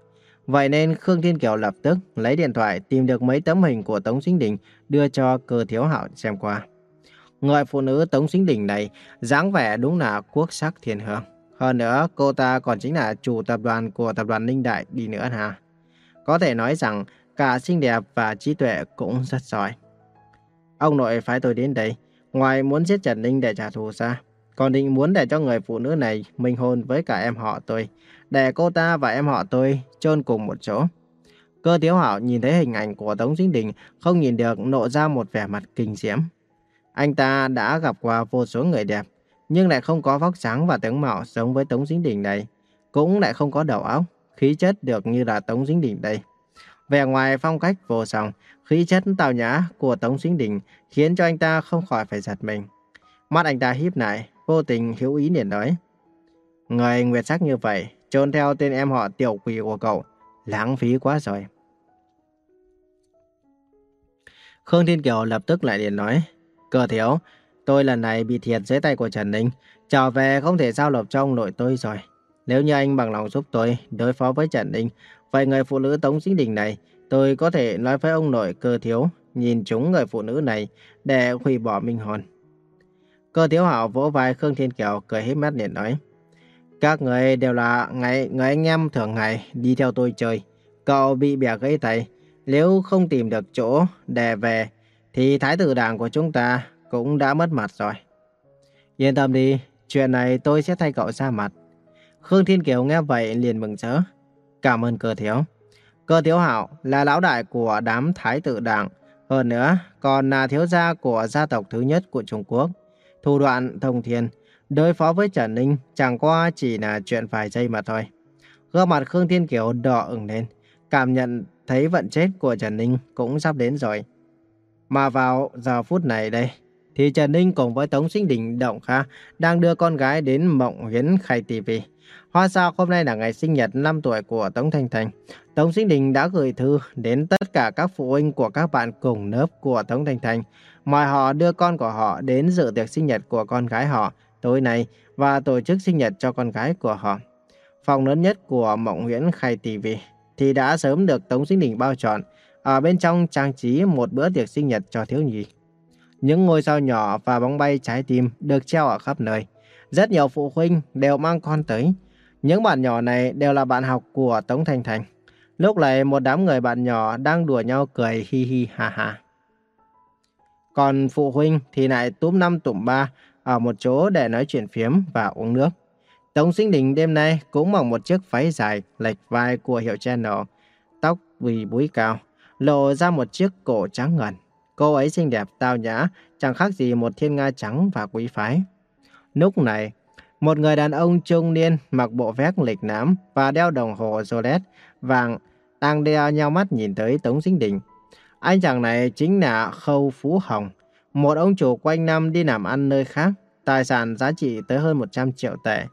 Vậy nên Khương Thiên Kiều lập tức lấy điện thoại tìm được mấy tấm hình của Tống Sinh Đình đưa cho cơ thiếu hạo xem qua. Người phụ nữ Tống Sinh Đình này dáng vẻ đúng là quốc sắc thiên hương. Hơn nữa, cô ta còn chính là chủ tập đoàn của tập đoàn Ninh Đại đi nữa hả? Có thể nói rằng cả xinh đẹp và trí tuệ cũng rất giỏi. Ông nội phái tôi đến đây, ngoài muốn giết Trần Ninh để trả thù ra, còn định muốn để cho người phụ nữ này minh hôn với cả em họ tôi, để cô ta và em họ tôi chôn cùng một chỗ. Cơ Tiếu Hảo nhìn thấy hình ảnh của Tống Dính Đình không nhìn được nộ ra một vẻ mặt kinh diễm. Anh ta đã gặp qua vô số người đẹp, nhưng lại không có vóc dáng và tướng mạo giống với Tống Dính Đình này, cũng lại không có đầu óc, khí chất được như là Tống Dính Đình đây. Vẻ ngoài phong cách vô song, khí chất tào nhã của Tống Dính Đình khiến cho anh ta không khỏi phải giật mình. Mắt anh ta híp lại, vô tình hiểu ý liền nói. Người nguyệt sắc như vậy, trốn theo tên em họ tiểu quỷ của cậu, lãng phí quá rồi. Khương Thiên Kiều lập tức lại liền nói, Cờ thiếu, tôi lần này bị thiệt dưới tay của Trần Ninh, trở về không thể giao lộp cho ông nội tôi rồi. Nếu như anh bằng lòng giúp tôi đối phó với Trần Ninh, vậy người phụ nữ Tống Sinh Đình này, tôi có thể nói với ông nội cơ thiếu, nhìn chúng người phụ nữ này để hủy bỏ minh hồn. Cơ thiếu hảo vỗ vai Khương Thiên Kiều cười hết mắt liền nói. Các người đều là ngày, người anh em thường ngày đi theo tôi chơi. Cậu bị bẻ gãy tay. Nếu không tìm được chỗ để về, thì thái tử đảng của chúng ta cũng đã mất mặt rồi. Yên tâm đi, chuyện này tôi sẽ thay cậu ra mặt. Khương Thiên Kiều nghe vậy liền mừng rỡ. Cảm ơn cơ thiếu. Cơ thiếu hảo là lão đại của đám thái tử đảng. Hơn nữa, còn là thiếu gia của gia tộc thứ nhất của Trung Quốc. Thủ đoạn thông thiên, đối phó với Trần Ninh chẳng qua chỉ là chuyện vài giây mà thôi. Gương mặt Khương Thiên Kiều đỏ ửng lên, cảm nhận thấy vận chết của Trần Ninh cũng sắp đến rồi. Mà vào giờ phút này đây, thì Trần Ninh cùng với Tống Sinh Đình Động Kha đang đưa con gái đến Mộng Hiến Khai TV. Hoa sao hôm nay là ngày sinh nhật 5 tuổi của Tống Thanh Thanh. Tống Sinh Đình đã gửi thư đến tất cả các phụ huynh của các bạn cùng lớp của Tống Thanh Thanh, mời họ đưa con của họ đến dự tiệc sinh nhật của con gái họ tối nay và tổ chức sinh nhật cho con gái của họ. Phòng lớn nhất của Mộng Hiến Khai TV thì đã sớm được Tống Sinh Đình bao chọn, ở bên trong trang trí một bữa tiệc sinh nhật cho thiếu nhi. Những ngôi sao nhỏ và bóng bay trái tim được treo ở khắp nơi. Rất nhiều phụ huynh đều mang con tới. Những bạn nhỏ này đều là bạn học của Tống Thành Thành. Lúc này một đám người bạn nhỏ đang đùa nhau cười hi hi ha ha. Còn phụ huynh thì lại túm năm tụm ba ở một chỗ để nói chuyện phiếm và uống nước. Tống Sinh Đình đêm nay cũng mặc một chiếc váy dài lệch vai của hiệu Channel, tóc vì búi cao, lộ ra một chiếc cổ trắng ngần. Cô ấy xinh đẹp tao nhã, chẳng khác gì một thiên nga trắng và quý phái. Lúc này, một người đàn ông trung niên mặc bộ vest lịch lãm và đeo đồng hồ Rolex vàng đang đeo nhau mắt nhìn tới Tống Sinh Đình. Anh chàng này chính là Khâu Phú Hồng, một ông chủ quanh năm đi làm ăn nơi khác, tài sản giá trị tới hơn 100 triệu tệ.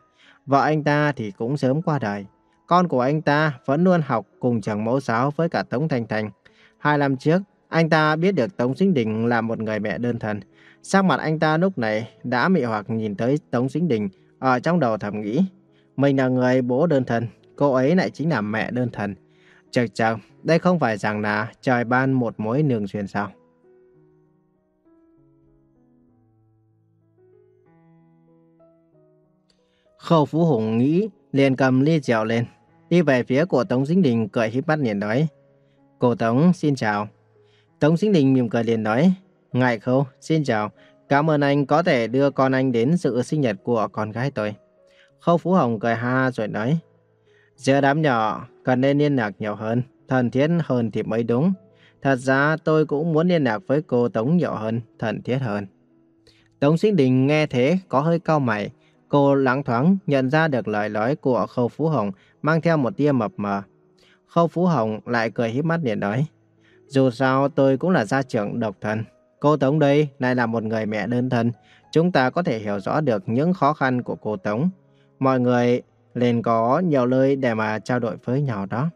Vợ anh ta thì cũng sớm qua đời. Con của anh ta vẫn luôn học cùng trường mẫu giáo với cả Tống Thanh Thanh. Hai năm trước, anh ta biết được Tống Sinh Đình là một người mẹ đơn thân. Sắc mặt anh ta lúc này đã mị hoặc nhìn tới Tống Sinh Đình ở trong đầu thầm nghĩ. Mình là người bố đơn thân, cô ấy lại chính là mẹ đơn thân. Chật chật, đây không phải rằng là trời ban một mối nương duyên sao? Khâu Phú Hùng nghĩ, liền cầm ly rượu lên, đi về phía của Tống Dính Đình cười híp mắt liền nói. Cô Tống, xin chào. Tống Sinh Đình mỉm cười liền nói. Ngại Khâu, xin chào. Cảm ơn anh có thể đưa con anh đến sự sinh nhật của con gái tôi. Khâu Phú Hồng cười ha rồi nói. Giữa đám nhỏ, cần nên liên lạc nhiều hơn, thân thiết hơn thì mới đúng. Thật ra tôi cũng muốn liên lạc với cô Tống nhỏ hơn, thân thiết hơn. Tống Sinh Đình nghe thế có hơi cau mày. Cô lắng thoáng nhận ra được lời nói của Khâu Phú Hồng mang theo một tia mập mờ. Khâu Phú Hồng lại cười híp mắt để nói. Dù sao tôi cũng là gia trưởng độc thân. Cô Tống đây lại là một người mẹ đơn thân. Chúng ta có thể hiểu rõ được những khó khăn của cô Tống. Mọi người nên có nhiều lời để mà trao đổi với nhau đó.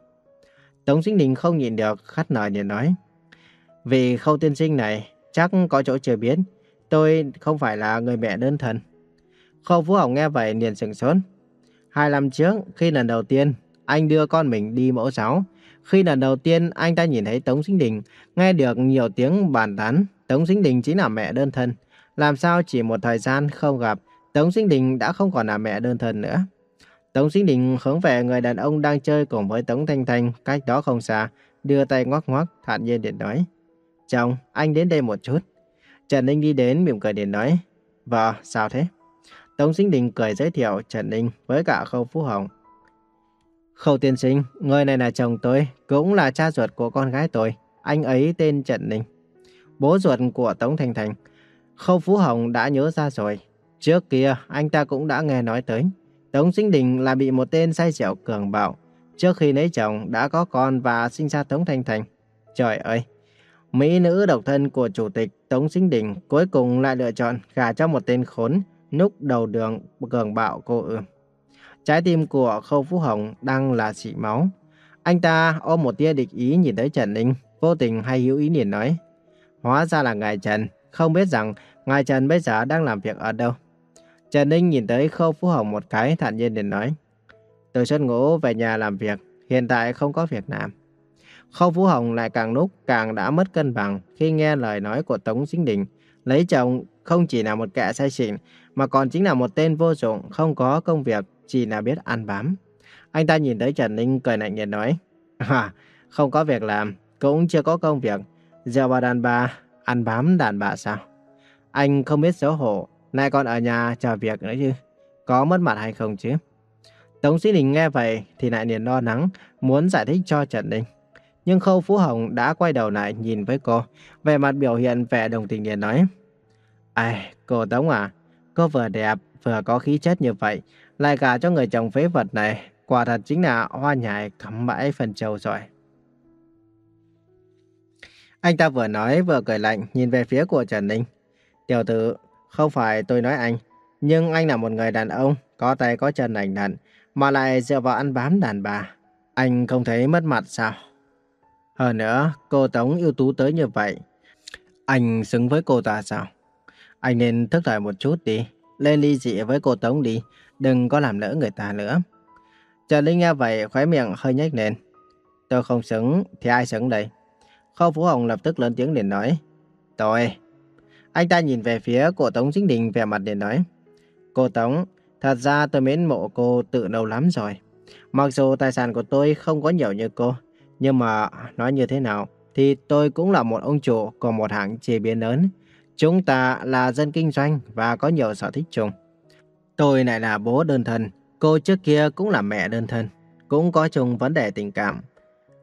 Tống Sinh Đình không nhìn được khát lời để nói. Vì khâu tiên sinh này chắc có chỗ chưa biết. Tôi không phải là người mẹ đơn thân. Khâu Phú Hồng nghe vậy liền sửng sốt. Hai năm trước, khi lần đầu tiên anh đưa con mình đi mẫu giáo, khi lần đầu tiên anh ta nhìn thấy Tống Sinh Đình, nghe được nhiều tiếng bàn tán, Tống Sinh Đình chính là mẹ đơn thân. Làm sao chỉ một thời gian không gặp, Tống Sinh Đình đã không còn là mẹ đơn thân nữa. Tống Sinh Đình hướng về người đàn ông đang chơi cùng với Tống Thanh Thanh cách đó không xa, đưa tay ngoắc ngoắc, thản nhiên điện nói. Chồng, anh đến đây một chút. Trần Ninh đi đến mỉm cười điện nói. Vợ, sao thế? Tống Sinh Đình cười giới thiệu Trần Ninh với cả Khâu Phú Hồng. Khâu tiên sinh, người này là chồng tôi, cũng là cha ruột của con gái tôi. Anh ấy tên Trần Ninh. Bố ruột của Tống Thanh Thanh. Khâu Phú Hồng đã nhớ ra rồi. Trước kia, anh ta cũng đã nghe nói tới. Tống Sinh Đình là bị một tên say xẻo cường bạo. Trước khi lấy chồng đã có con và sinh ra Tống Thanh Thanh. Trời ơi! Mỹ nữ độc thân của chủ tịch Tống Sinh Đình cuối cùng lại lựa chọn gả cho một tên khốn núp đầu đường cường bạo cô ư. Trái tim của Khâu Phú Hồng đang là xị máu. Anh ta ôm một tia địch ý nhìn tới Trần Ninh, vô tình hay hữu ý liền nói. Hóa ra là ngài Trần, không biết rằng ngài Trần bây giờ đang làm việc ở đâu. Trần Ninh nhìn tới Khâu Phú Hồng một cái thản nhiên liền nói. Từ xuất ngũ về nhà làm việc, hiện tại không có việc làm. Khâu Phú Hồng lại càng lúc càng đã mất cân bằng khi nghe lời nói của Tống Sinh Đình. Lấy chồng không chỉ là một kẻ say xỉn, mà còn chính là một tên vô dụng, không có công việc, chỉ là biết ăn bám. Anh ta nhìn thấy Trần Ninh cười lạnh nhạt nói, À, không có việc làm, cũng chưa có công việc, giờ vào đàn bà, ăn bám đàn bà sao? Anh không biết xấu hổ, nay còn ở nhà chờ việc nữa chứ, có mất mặt hay không chứ? Tống Sĩ Đình nghe vậy thì lại liền lo lắng, muốn giải thích cho Trần Ninh. Nhưng Khâu Phú Hồng đã quay đầu lại nhìn với cô, về mặt biểu hiện vẻ đồng tình liền nói. Ai, cô Tống à, cô vừa đẹp, vừa có khí chất như vậy, lại cả cho người chồng phế vật này, quả thật chính là hoa nhài cắm bãi phần châu rồi. Anh ta vừa nói vừa cười lạnh nhìn về phía của Trần Ninh. Tiểu tử, không phải tôi nói anh, nhưng anh là một người đàn ông, có tay có chân lành lặn, mà lại dựa vào ăn bám đàn bà. Anh không thấy mất mặt sao? Hơn nữa, cô Tống yêu tú tới như vậy. Anh xứng với cô ta sao? Anh nên thức thời một chút đi. Lên ly dị với cô Tống đi. Đừng có làm lỡ người ta nữa. Trần Linh nghe vậy khóe miệng hơi nhếch lên. Tôi không xứng thì ai xứng đây? Khâu Phú Hồng lập tức lớn tiếng liền nói. Tôi. Anh ta nhìn về phía cổ Tống Chính Đình vẻ mặt liền nói. Cô Tống, thật ra tôi mến mộ cô tự lâu lắm rồi. Mặc dù tài sản của tôi không có nhiều như cô, nhưng mà nói như thế nào thì tôi cũng là một ông chủ của một hãng chế biến lớn. Chúng ta là dân kinh doanh và có nhiều sở thích chung. Tôi lại là bố đơn thân, cô trước kia cũng là mẹ đơn thân, cũng có chung vấn đề tình cảm.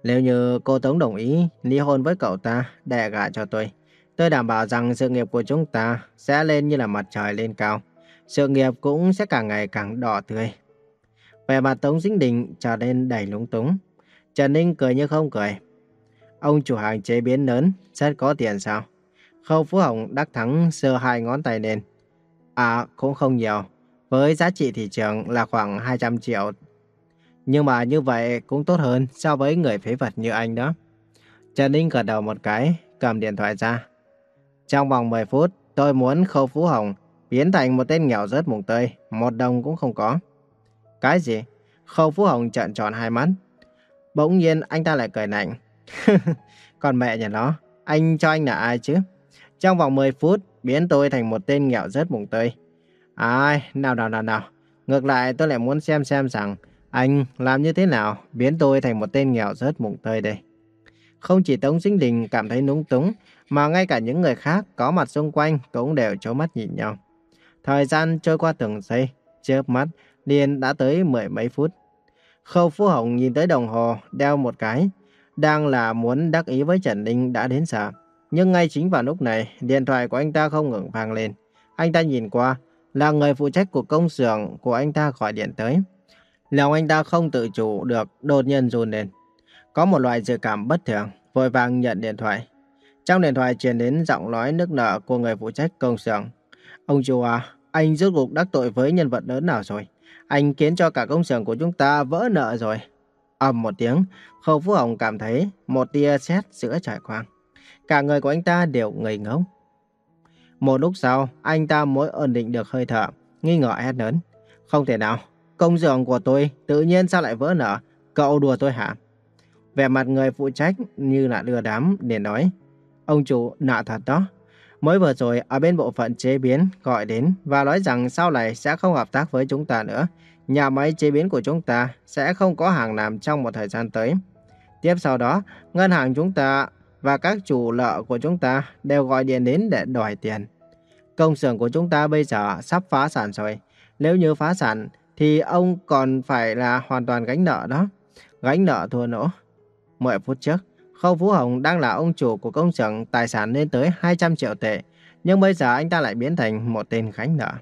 Nếu như cô Tống đồng ý ly hôn với cậu ta để gả cho tôi, tôi đảm bảo rằng sự nghiệp của chúng ta sẽ lên như là mặt trời lên cao. Sự nghiệp cũng sẽ càng ngày càng đỏ tươi. Vẻ mặt Tống Dính Đình trở nên đầy lúng túng. Trần Ninh cười như không cười. Ông chủ hàng chế biến lớn rất có tiền sao? Khâu Phú Hồng đắc thắng sơ hai ngón tay lên. À, cũng không nhiều. Với giá trị thị trường là khoảng 200 triệu. Nhưng mà như vậy cũng tốt hơn so với người phế vật như anh đó. Trần Ninh gật đầu một cái, cầm điện thoại ra. Trong vòng 10 phút, tôi muốn Khâu Phú Hồng biến thành một tên nghèo rớt mùng tơi, một đồng cũng không có. Cái gì? Khâu Phú Hồng trợn tròn hai mắt. Bỗng nhiên anh ta lại cười nạnh. Còn mẹ nhà nó, anh cho anh là ai chứ? Trong vòng 10 phút, biến tôi thành một tên nghèo rớt mùng tơi. Ai, nào nào nào nào. Ngược lại tôi lại muốn xem xem rằng anh làm như thế nào biến tôi thành một tên nghèo rớt mùng tơi đây. Không chỉ Tống Sinh Đình cảm thấy núng túng, mà ngay cả những người khác có mặt xung quanh cũng đều trố mắt nhìn nhau. Thời gian trôi qua từng giây, chớp mắt, liền đã tới mười mấy phút. Khâu Phú Hồng nhìn tới đồng hồ, đeo một cái. Đang là muốn đắc ý với Trần Ninh đã đến giờ. Nhưng ngay chính vào lúc này, điện thoại của anh ta không ngừng vang lên. Anh ta nhìn qua, là người phụ trách của công xưởng của anh ta gọi điện tới. Lòng anh ta không tự chủ được, đột nhiên run lên. Có một loại dự cảm bất thường, vội vàng nhận điện thoại. Trong điện thoại truyền đến giọng nói nước nở của người phụ trách công xưởng. Ông chủ à, anh rốt cuộc đắc tội với nhân vật lớn nào rồi? Anh khiến cho cả công xưởng của chúng ta vỡ nợ rồi. ầm một tiếng, Khâu Phú Hồng cảm thấy một tia sét giữa trải quang. Cả người của anh ta đều ngây ngốc. Một lúc sau, anh ta mới ổn định được hơi thở, nghi ngờ hét lớn. Không thể nào, công xưởng của tôi tự nhiên sao lại vỡ nợ? Cậu đùa tôi hả? Vẻ mặt người phụ trách như là đưa đám để nói. Ông chủ nợ thật đó. Mới vừa rồi ở bên bộ phận chế biến gọi đến và nói rằng sau này sẽ không hợp tác với chúng ta nữa. Nhà máy chế biến của chúng ta sẽ không có hàng làm trong một thời gian tới. Tiếp sau đó, ngân hàng chúng ta và các chủ nợ của chúng ta đều gọi điện đến để đòi tiền. Công xưởng của chúng ta bây giờ sắp phá sản rồi. Nếu như phá sản thì ông còn phải là hoàn toàn gánh nợ đó. Gánh nợ thua lỗ. 10 phút trước, Khâu Phú Hồng đang là ông chủ của công xưởng tài sản lên tới 200 triệu tệ, nhưng bây giờ anh ta lại biến thành một tên gánh nợ.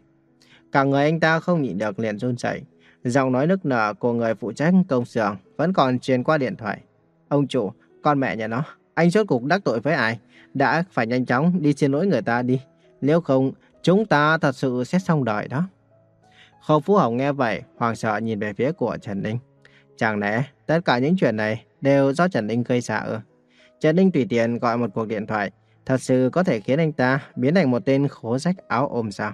Cả người anh ta không nhịn được liền run rẩy. Giọng nói nức nở của người phụ trách công xưởng vẫn còn truyền qua điện thoại. Ông chủ, con mẹ nhà nó, anh rốt cuộc đắc tội với ai? Đã phải nhanh chóng đi xin lỗi người ta đi. Nếu không, chúng ta thật sự sẽ xong đời đó. Khâu Phú Hồng nghe vậy, hoàng sợ nhìn về phía của Trần Ninh. Chẳng lẽ tất cả những chuyện này đều do Trần Ninh gây ra ư? Trần Ninh tùy tiện gọi một cuộc điện thoại, thật sự có thể khiến anh ta biến thành một tên khố rách áo ôm sao?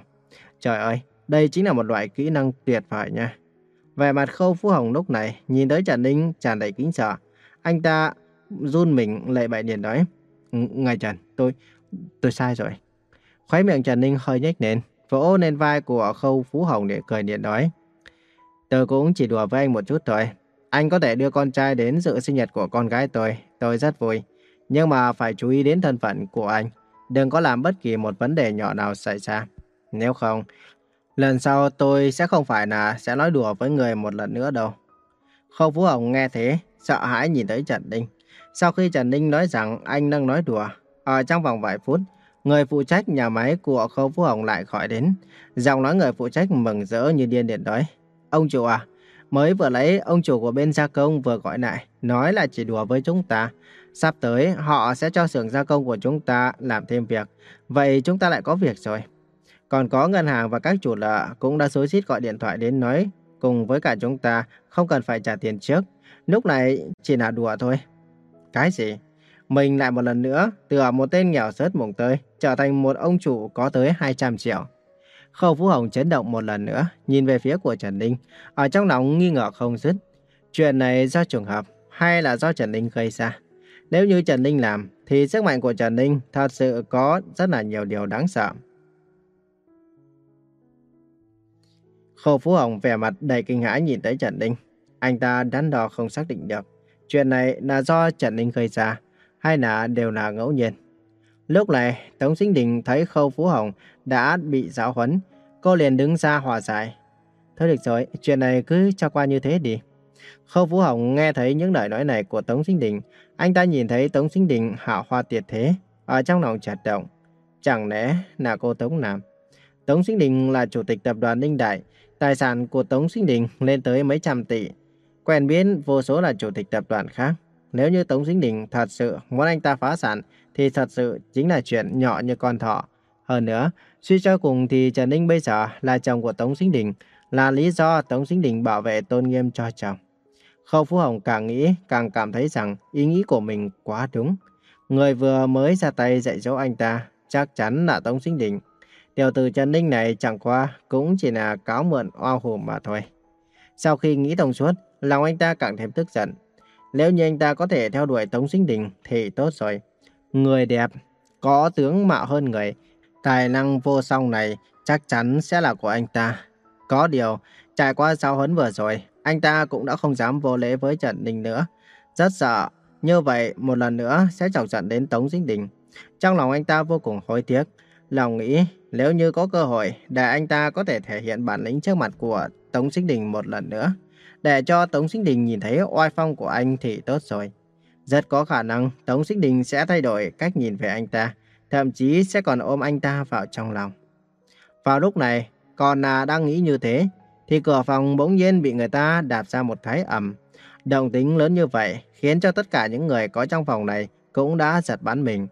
Trời ơi, đây chính là một loại kỹ năng tuyệt vời nha. Về mặt khâu Phú Hồng lúc này, nhìn tới Trần Ninh tràn đầy kính sợ. Anh ta run mình lệ bại liền nói. Ngài Trần, tôi, tôi sai rồi. Khóe miệng Trần Ninh hơi nhếch lên, vỗ lên vai của khâu Phú Hồng để cười điện nói. Tôi cũng chỉ đùa với anh một chút thôi. Anh có thể đưa con trai đến dự sinh nhật của con gái tôi, tôi rất vui. Nhưng mà phải chú ý đến thân phận của anh. Đừng có làm bất kỳ một vấn đề nhỏ nào xảy ra. Nếu không, lần sau tôi sẽ không phải là sẽ nói đùa với người một lần nữa đâu. Khâu Phú Hồng nghe thế, sợ hãi nhìn tới Trần Ninh. Sau khi Trần Ninh nói rằng anh đang nói đùa, ở trong vòng vài phút, người phụ trách nhà máy của Khâu Phú Hồng lại khỏi đến. Giọng nói người phụ trách mừng rỡ như điên điện nói. Ông chủ à, mới vừa lấy ông chủ của bên gia công vừa gọi lại, nói là chỉ đùa với chúng ta. Sắp tới họ sẽ cho xưởng gia công của chúng ta làm thêm việc. Vậy chúng ta lại có việc rồi. Còn có ngân hàng và các chủ nợ cũng đã xối xít gọi điện thoại đến nói cùng với cả chúng ta không cần phải trả tiền trước. Lúc này chỉ là đùa thôi. Cái gì? Mình lại một lần nữa từ một tên nghèo rớt mồng tơi trở thành một ông chủ có tới 200 triệu. Khâu Phú Hồng chấn động một lần nữa, nhìn về phía của Trần Ninh, ở trong lòng nghi ngờ không dứt. Chuyện này do trùng hợp hay là do Trần Ninh gây ra? Nếu như Trần Ninh làm, thì sức mạnh của Trần Ninh thật sự có rất là nhiều điều đáng sợ. Khâu Phú Hồng vẻ mặt đầy kinh hãi nhìn tới Trần Ninh. Anh ta đắn đo không xác định được. Chuyện này là do Trần Ninh gây ra, hay là đều là ngẫu nhiên. Lúc này, Tống Sinh Đình thấy Khâu Phú Hồng đã bị giáo huấn. Cô liền đứng ra hòa giải. Thôi được rồi, chuyện này cứ cho qua như thế đi. Khâu Phú Hồng nghe thấy những lời nói này của Tống Sinh Đình. Anh ta nhìn thấy Tống Sinh Đình hạ hoa tiệt thế. Ở trong lòng chặt động. Chẳng lẽ là cô Tống làm? Tống Sinh Đình là chủ tịch tập đoàn Ninh Đại. Tài sản của Tống Sinh Đình lên tới mấy trăm tỷ. Quen biết vô số là chủ tịch tập đoàn khác. Nếu như Tống Dính Đình thật sự muốn anh ta phá sản thì thật sự chính là chuyện nhỏ như con thỏ. Hơn nữa, suy cho cùng thì Trần Ninh bây giờ là chồng của Tống Dính Đình, là lý do Tống Dính Đình bảo vệ tôn nghiêm cho chồng. Khâu Phú Hồng càng nghĩ càng cảm thấy rằng ý nghĩ của mình quá đúng. Người vừa mới ra tay dạy dỗ anh ta chắc chắn là Tống Dính Đình. Điều từ Trần Ninh này chẳng qua cũng chỉ là cáo mượn oa hùm mà thôi. Sau khi nghĩ thông suốt, lòng anh ta càng thêm tức giận. Nếu như anh ta có thể theo đuổi Tống Sinh Đình thì tốt rồi. Người đẹp, có tướng mạo hơn người, tài năng vô song này chắc chắn sẽ là của anh ta. Có điều, trải qua giáo huấn vừa rồi, anh ta cũng đã không dám vô lễ với Trần Đình nữa. Rất sợ, như vậy một lần nữa sẽ chọc giận đến Tống Sinh Đình. Trong lòng anh ta vô cùng hối tiếc, lòng nghĩ nếu như có cơ hội để anh ta có thể thể hiện bản lĩnh trước mặt của Tống Sinh Đình một lần nữa, để cho Tống Sinh Đình nhìn thấy oai phong của anh thì tốt rồi. Rất có khả năng Tống Sinh Đình sẽ thay đổi cách nhìn về anh ta, thậm chí sẽ còn ôm anh ta vào trong lòng. Vào lúc này, còn là đang nghĩ như thế, thì cửa phòng bỗng nhiên bị người ta đạp ra một thái ẩm. Động tính lớn như vậy khiến cho tất cả những người có trong phòng này cũng đã giật bắn mình.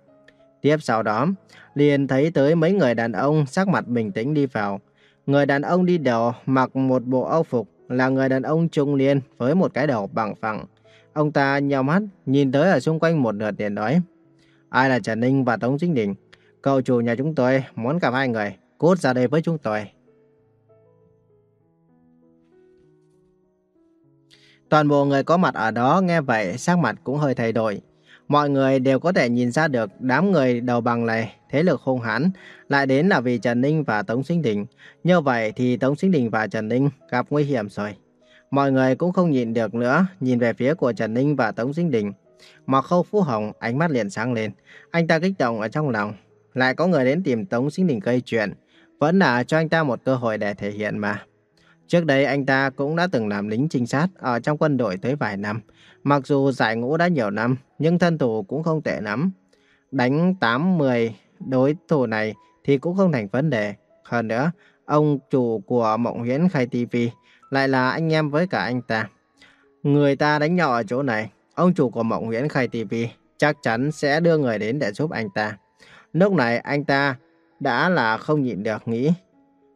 Tiếp sau đó, liền thấy tới mấy người đàn ông sắc mặt bình tĩnh đi vào. Người đàn ông đi đầu mặc một bộ âu phục là người đàn ông trung niên với một cái đầu bằng phẳng. Ông ta nhào mắt, nhìn tới ở xung quanh một lượt để nói. Ai là Trần Ninh và Tống Chính Đình? Cậu chủ nhà chúng tôi muốn gặp hai người. Cút ra đây với chúng tôi. Toàn bộ người có mặt ở đó nghe vậy sắc mặt cũng hơi thay đổi. Mọi người đều có thể nhìn ra được đám người đầu bằng này thế lực hung hãn, lại đến là vì Trần Ninh và Tống Sinh Đình. Như vậy thì Tống Sinh Đình và Trần Ninh gặp nguy hiểm rồi. Mọi người cũng không nhìn được nữa, nhìn về phía của Trần Ninh và Tống Sinh Đình. Mà khâu Phú Hồng ánh mắt liền sáng lên, anh ta kích động ở trong lòng. Lại có người đến tìm Tống Sinh Đình gây chuyện, vẫn là cho anh ta một cơ hội để thể hiện mà. Trước đây anh ta cũng đã từng làm lính trinh sát ở trong quân đội tới vài năm. Mặc dù giải ngũ đã nhiều năm, nhưng thân thủ cũng không tệ lắm. Đánh 8-10 đối thủ này thì cũng không thành vấn đề. Hơn nữa, ông chủ của Mộng Huyễn Khai TV lại là anh em với cả anh ta. Người ta đánh nhau ở chỗ này, ông chủ của Mộng Huyễn Khai TV chắc chắn sẽ đưa người đến để giúp anh ta. Lúc này anh ta đã là không nhịn được nghĩ.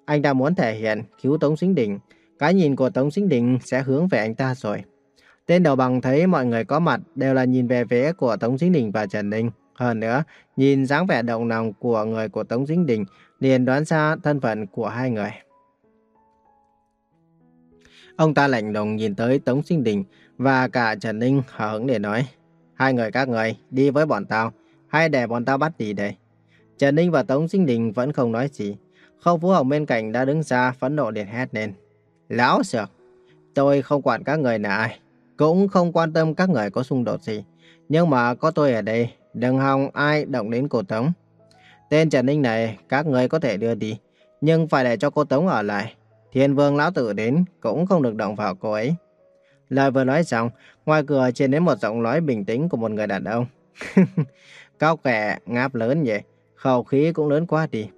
Anh ta muốn thể hiện cứu Tống Sinh Đình. Cái nhìn của Tống Sinh Đình sẽ hướng về anh ta rồi. Tên đầu bằng thấy mọi người có mặt đều là nhìn về phía của Tống Dính Đình và Trần Ninh. Hơn nữa, nhìn dáng vẻ động lòng của người của Tống Dính Đình liền đoán ra thân phận của hai người. Ông ta lạnh lùng nhìn tới Tống Dính Đình và cả Trần Ninh hở hứng để nói. Hai người các người đi với bọn tao, hay để bọn tao bắt đi đây? Trần Ninh và Tống Dính Đình vẫn không nói gì. Khâu Phú Hồng bên cạnh đã đứng ra phẫn nộ liền hét lên. Lão sược, tôi không quản các người là ai, cũng không quan tâm các người có xung đột gì. Nhưng mà có tôi ở đây, đừng hòng ai động đến cô Tống. Tên Trần Ninh này các người có thể đưa đi, nhưng phải để cho cô Tống ở lại. Thiên vương lão tử đến cũng không được động vào cô ấy. Lời vừa nói xong, ngoài cửa truyền đến một giọng nói bình tĩnh của một người đàn ông. Cao kẻ ngáp lớn vậy, khẩu khí cũng lớn quá đi.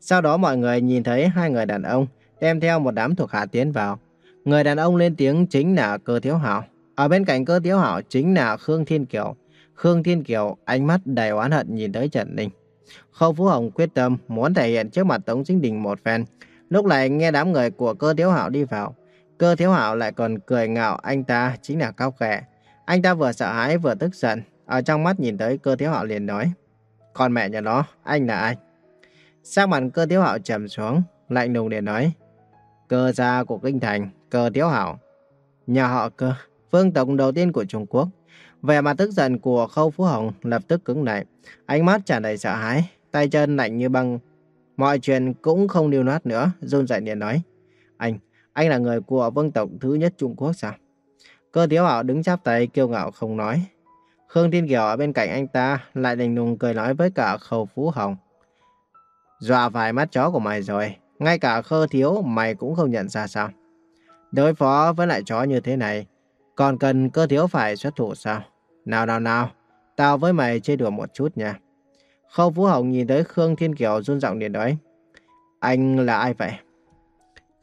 Sau đó mọi người nhìn thấy hai người đàn ông đem theo một đám thuộc hạ tiến vào. Người đàn ông lên tiếng chính là cơ thiếu hảo. Ở bên cạnh cơ thiếu hảo chính là Khương Thiên Kiều. Khương Thiên Kiều ánh mắt đầy oán hận nhìn tới Trần Ninh. Khâu Phú Hồng quyết tâm muốn thể hiện trước mặt Tống Chính Đình một phen. Lúc này nghe đám người của cơ thiếu hảo đi vào. Cơ thiếu hảo lại còn cười ngạo anh ta chính là cao kẻ. Anh ta vừa sợ hãi vừa tức giận. ở trong mắt nhìn tới cơ thiếu hảo liền nói. Con mẹ nhà nó, anh là ai? Sắc mặt cơ thiếu hảo trầm xuống, lạnh lùng để nói. Cơ gia của kinh thành, cơ thiếu hảo Nhà họ cơ, vương tộc đầu tiên của Trung Quốc. Vẻ mặt tức giận của Khâu Phú Hồng lập tức cứng lại, ánh mắt tràn đầy sợ hãi, tay chân lạnh như băng. Mọi chuyện cũng không điều nát nữa, run rẩy liền nói. Anh, anh là người của vương tộc thứ nhất Trung Quốc sao? Cơ thiếu hạo đứng chắp tay kiêu ngạo không nói. Khương Thiên Kiều ở bên cạnh anh ta lại lạnh lùng cười nói với cả Khâu Phú Hồng. Dọa vài mắt chó của mày rồi, ngay cả khơ thiếu mày cũng không nhận ra sao? Đối phó với lại chó như thế này, còn cần cơ thiếu phải xuất thủ sao? Nào nào nào, tao với mày chơi đùa một chút nha. Khâu Phú Hồng nhìn tới Khương Thiên Kiều run giọng điện nói. Anh là ai vậy?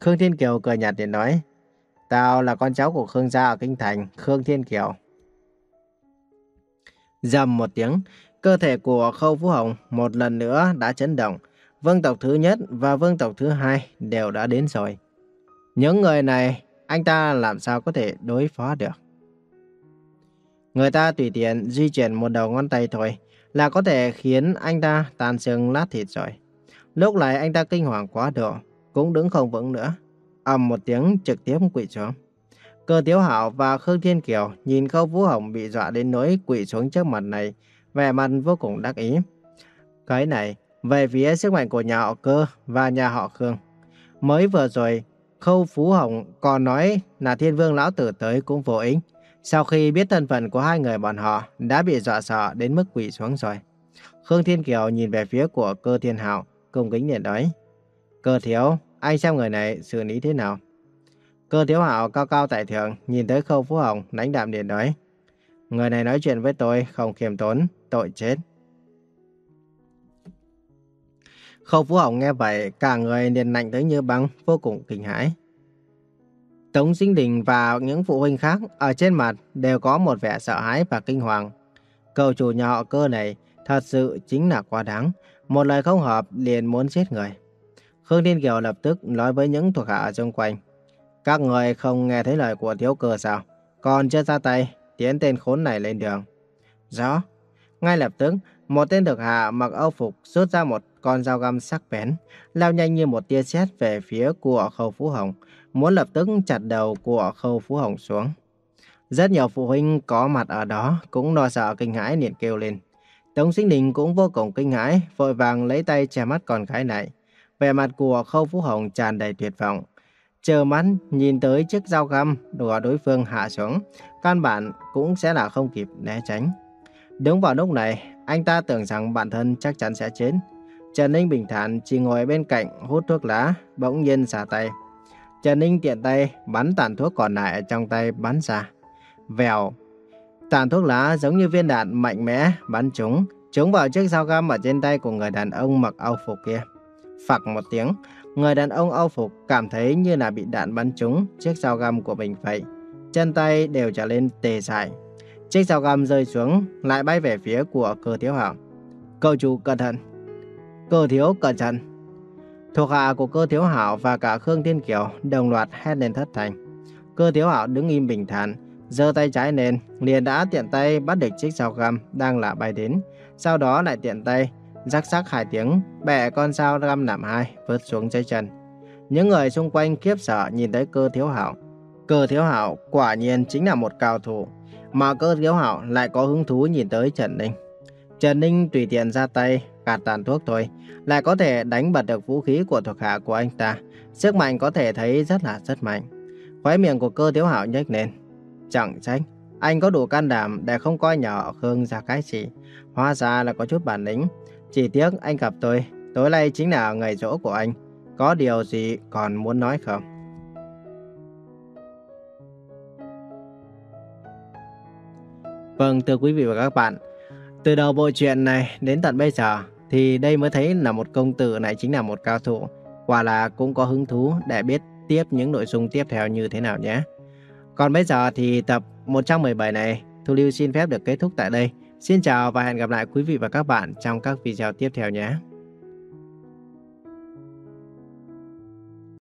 Khương Thiên Kiều cười nhạt điện nói. Tao là con cháu của Khương gia ở Kinh Thành, Khương Thiên Kiều. Dầm một tiếng, cơ thể của Khâu Phú Hồng một lần nữa đã chấn động. Vương tộc thứ nhất và vương tộc thứ hai đều đã đến rồi. Những người này, anh ta làm sao có thể đối phó được? Người ta tùy tiện di chuyển một đầu ngón tay thôi là có thể khiến anh ta tàn xương lát thịt rồi. Lúc này anh ta kinh hoàng quá độ, cũng đứng không vững nữa. ầm một tiếng trực tiếp quỵ xuống. Cơ Tiếu Hảo và Khương Thiên Kiều nhìn Khâu Vũ Hồng bị dọa đến nỗi quỵ xuống trước mặt này, vẻ mặt vô cùng đắc ý. Cái này, về phía sức mạnh của nhà họ Cơ và nhà họ Khương. Mới vừa rồi, Khâu Phú Hồng còn nói là Thiên Vương Lão Tử tới cũng vô ích. Sau khi biết thân phận của hai người bọn họ đã bị dọa sợ đến mức quỷ xuống rồi. Khương Thiên Kiều nhìn về phía của cơ thiên hạo, cung kính điện nói. Cơ thiếu, anh xem người này xử lý thế nào? Cơ thiếu hạo cao cao tại thượng, nhìn tới khâu phú hồng, đánh đạm điện nói. Người này nói chuyện với tôi không khiêm tốn, tội chết. Khâu Phú Hồng nghe vậy, cả người liền lạnh tới như băng, vô cùng kinh hãi. Tống Sinh Đình và những phụ huynh khác ở trên mặt đều có một vẻ sợ hãi và kinh hoàng. Cậu chủ nhà họ cơ này thật sự chính là quá đáng. Một lời không hợp liền muốn giết người. Khương Thiên Kiều lập tức nói với những thuộc hạ ở xung quanh. Các người không nghe thấy lời của thiếu cơ sao? Còn chưa ra tay, tiến tên khốn này lên đường. Rõ. Ngay lập tức, một tên thuộc hạ mặc âu phục rút ra một con dao găm sắc bén, lao nhanh như một tia sét về phía của Khâu Phú Hồng, muốn lập tức chặt đầu của Khâu Phú Hồng xuống. Rất nhiều phụ huynh có mặt ở đó cũng lo sợ kinh hãi liền kêu lên. Tống Sinh Đình cũng vô cùng kinh hãi, vội vàng lấy tay che mắt con gái này. Vẻ mặt của Khâu Phú Hồng tràn đầy tuyệt vọng. Chờ mắt nhìn tới chiếc dao găm của đối phương hạ xuống, căn bản cũng sẽ là không kịp né tránh. Đúng vào lúc này, anh ta tưởng rằng bản thân chắc chắn sẽ chết. Trần Ninh bình thản chỉ ngồi bên cạnh hút thuốc lá, bỗng nhiên xả tay. Trần Ninh tiện tay bắn tàn thuốc còn lại trong tay bắn ra. Vèo. Tàn thuốc lá giống như viên đạn mạnh mẽ bắn trúng, trúng vào chiếc dao găm ở trên tay của người đàn ông mặc âu phục kia. Phặc một tiếng, người đàn ông âu phục cảm thấy như là bị đạn bắn trúng chiếc dao găm của mình vậy. Chân tay đều trở lên tê dại. Chiếc dao găm rơi xuống, lại bay về phía của cơ thiếu hảo. Cậu chủ cẩn thận. Cơ thiếu cẩn thận. Thuộc hạ của cơ thiếu hảo và cả Khương Thiên Kiều đồng loạt hét lên thất thành. Cơ thiếu hảo đứng im bình thản, giơ tay trái lên, liền đã tiện tay bắt được chiếc sao găm đang lạ bay đến. Sau đó lại tiện tay, rắc rắc hai tiếng, bẻ con sao găm nạm hai, vứt xuống dưới chân. Những người xung quanh khiếp sợ nhìn thấy cơ thiếu hảo. Cơ thiếu hảo quả nhiên chính là một cao thủ, mà cơ thiếu hảo lại có hứng thú nhìn tới Trần Ninh. Trần Ninh tùy tiện ra tay, gạt tàn thuốc thôi, lại có thể đánh bật được vũ khí của thuộc hạ của anh ta. Sức mạnh có thể thấy rất là rất mạnh. Khóe miệng của cơ thiếu hảo nhếch lên. Chẳng trách, anh có đủ can đảm để không coi nhỏ Khương ra cái gì. Hóa ra là có chút bản lĩnh. Chỉ tiếc anh gặp tôi, tối nay chính là ngày rỗ của anh. Có điều gì còn muốn nói không? Vâng, thưa quý vị và các bạn, từ đầu bộ truyện này đến tận bây giờ thì đây mới thấy là một công tử này chính là một cao thủ. Quả là cũng có hứng thú để biết tiếp những nội dung tiếp theo như thế nào nhé. Còn bây giờ thì tập 117 này Thu Lưu xin phép được kết thúc tại đây. Xin chào và hẹn gặp lại quý vị và các bạn trong các video tiếp theo nhé.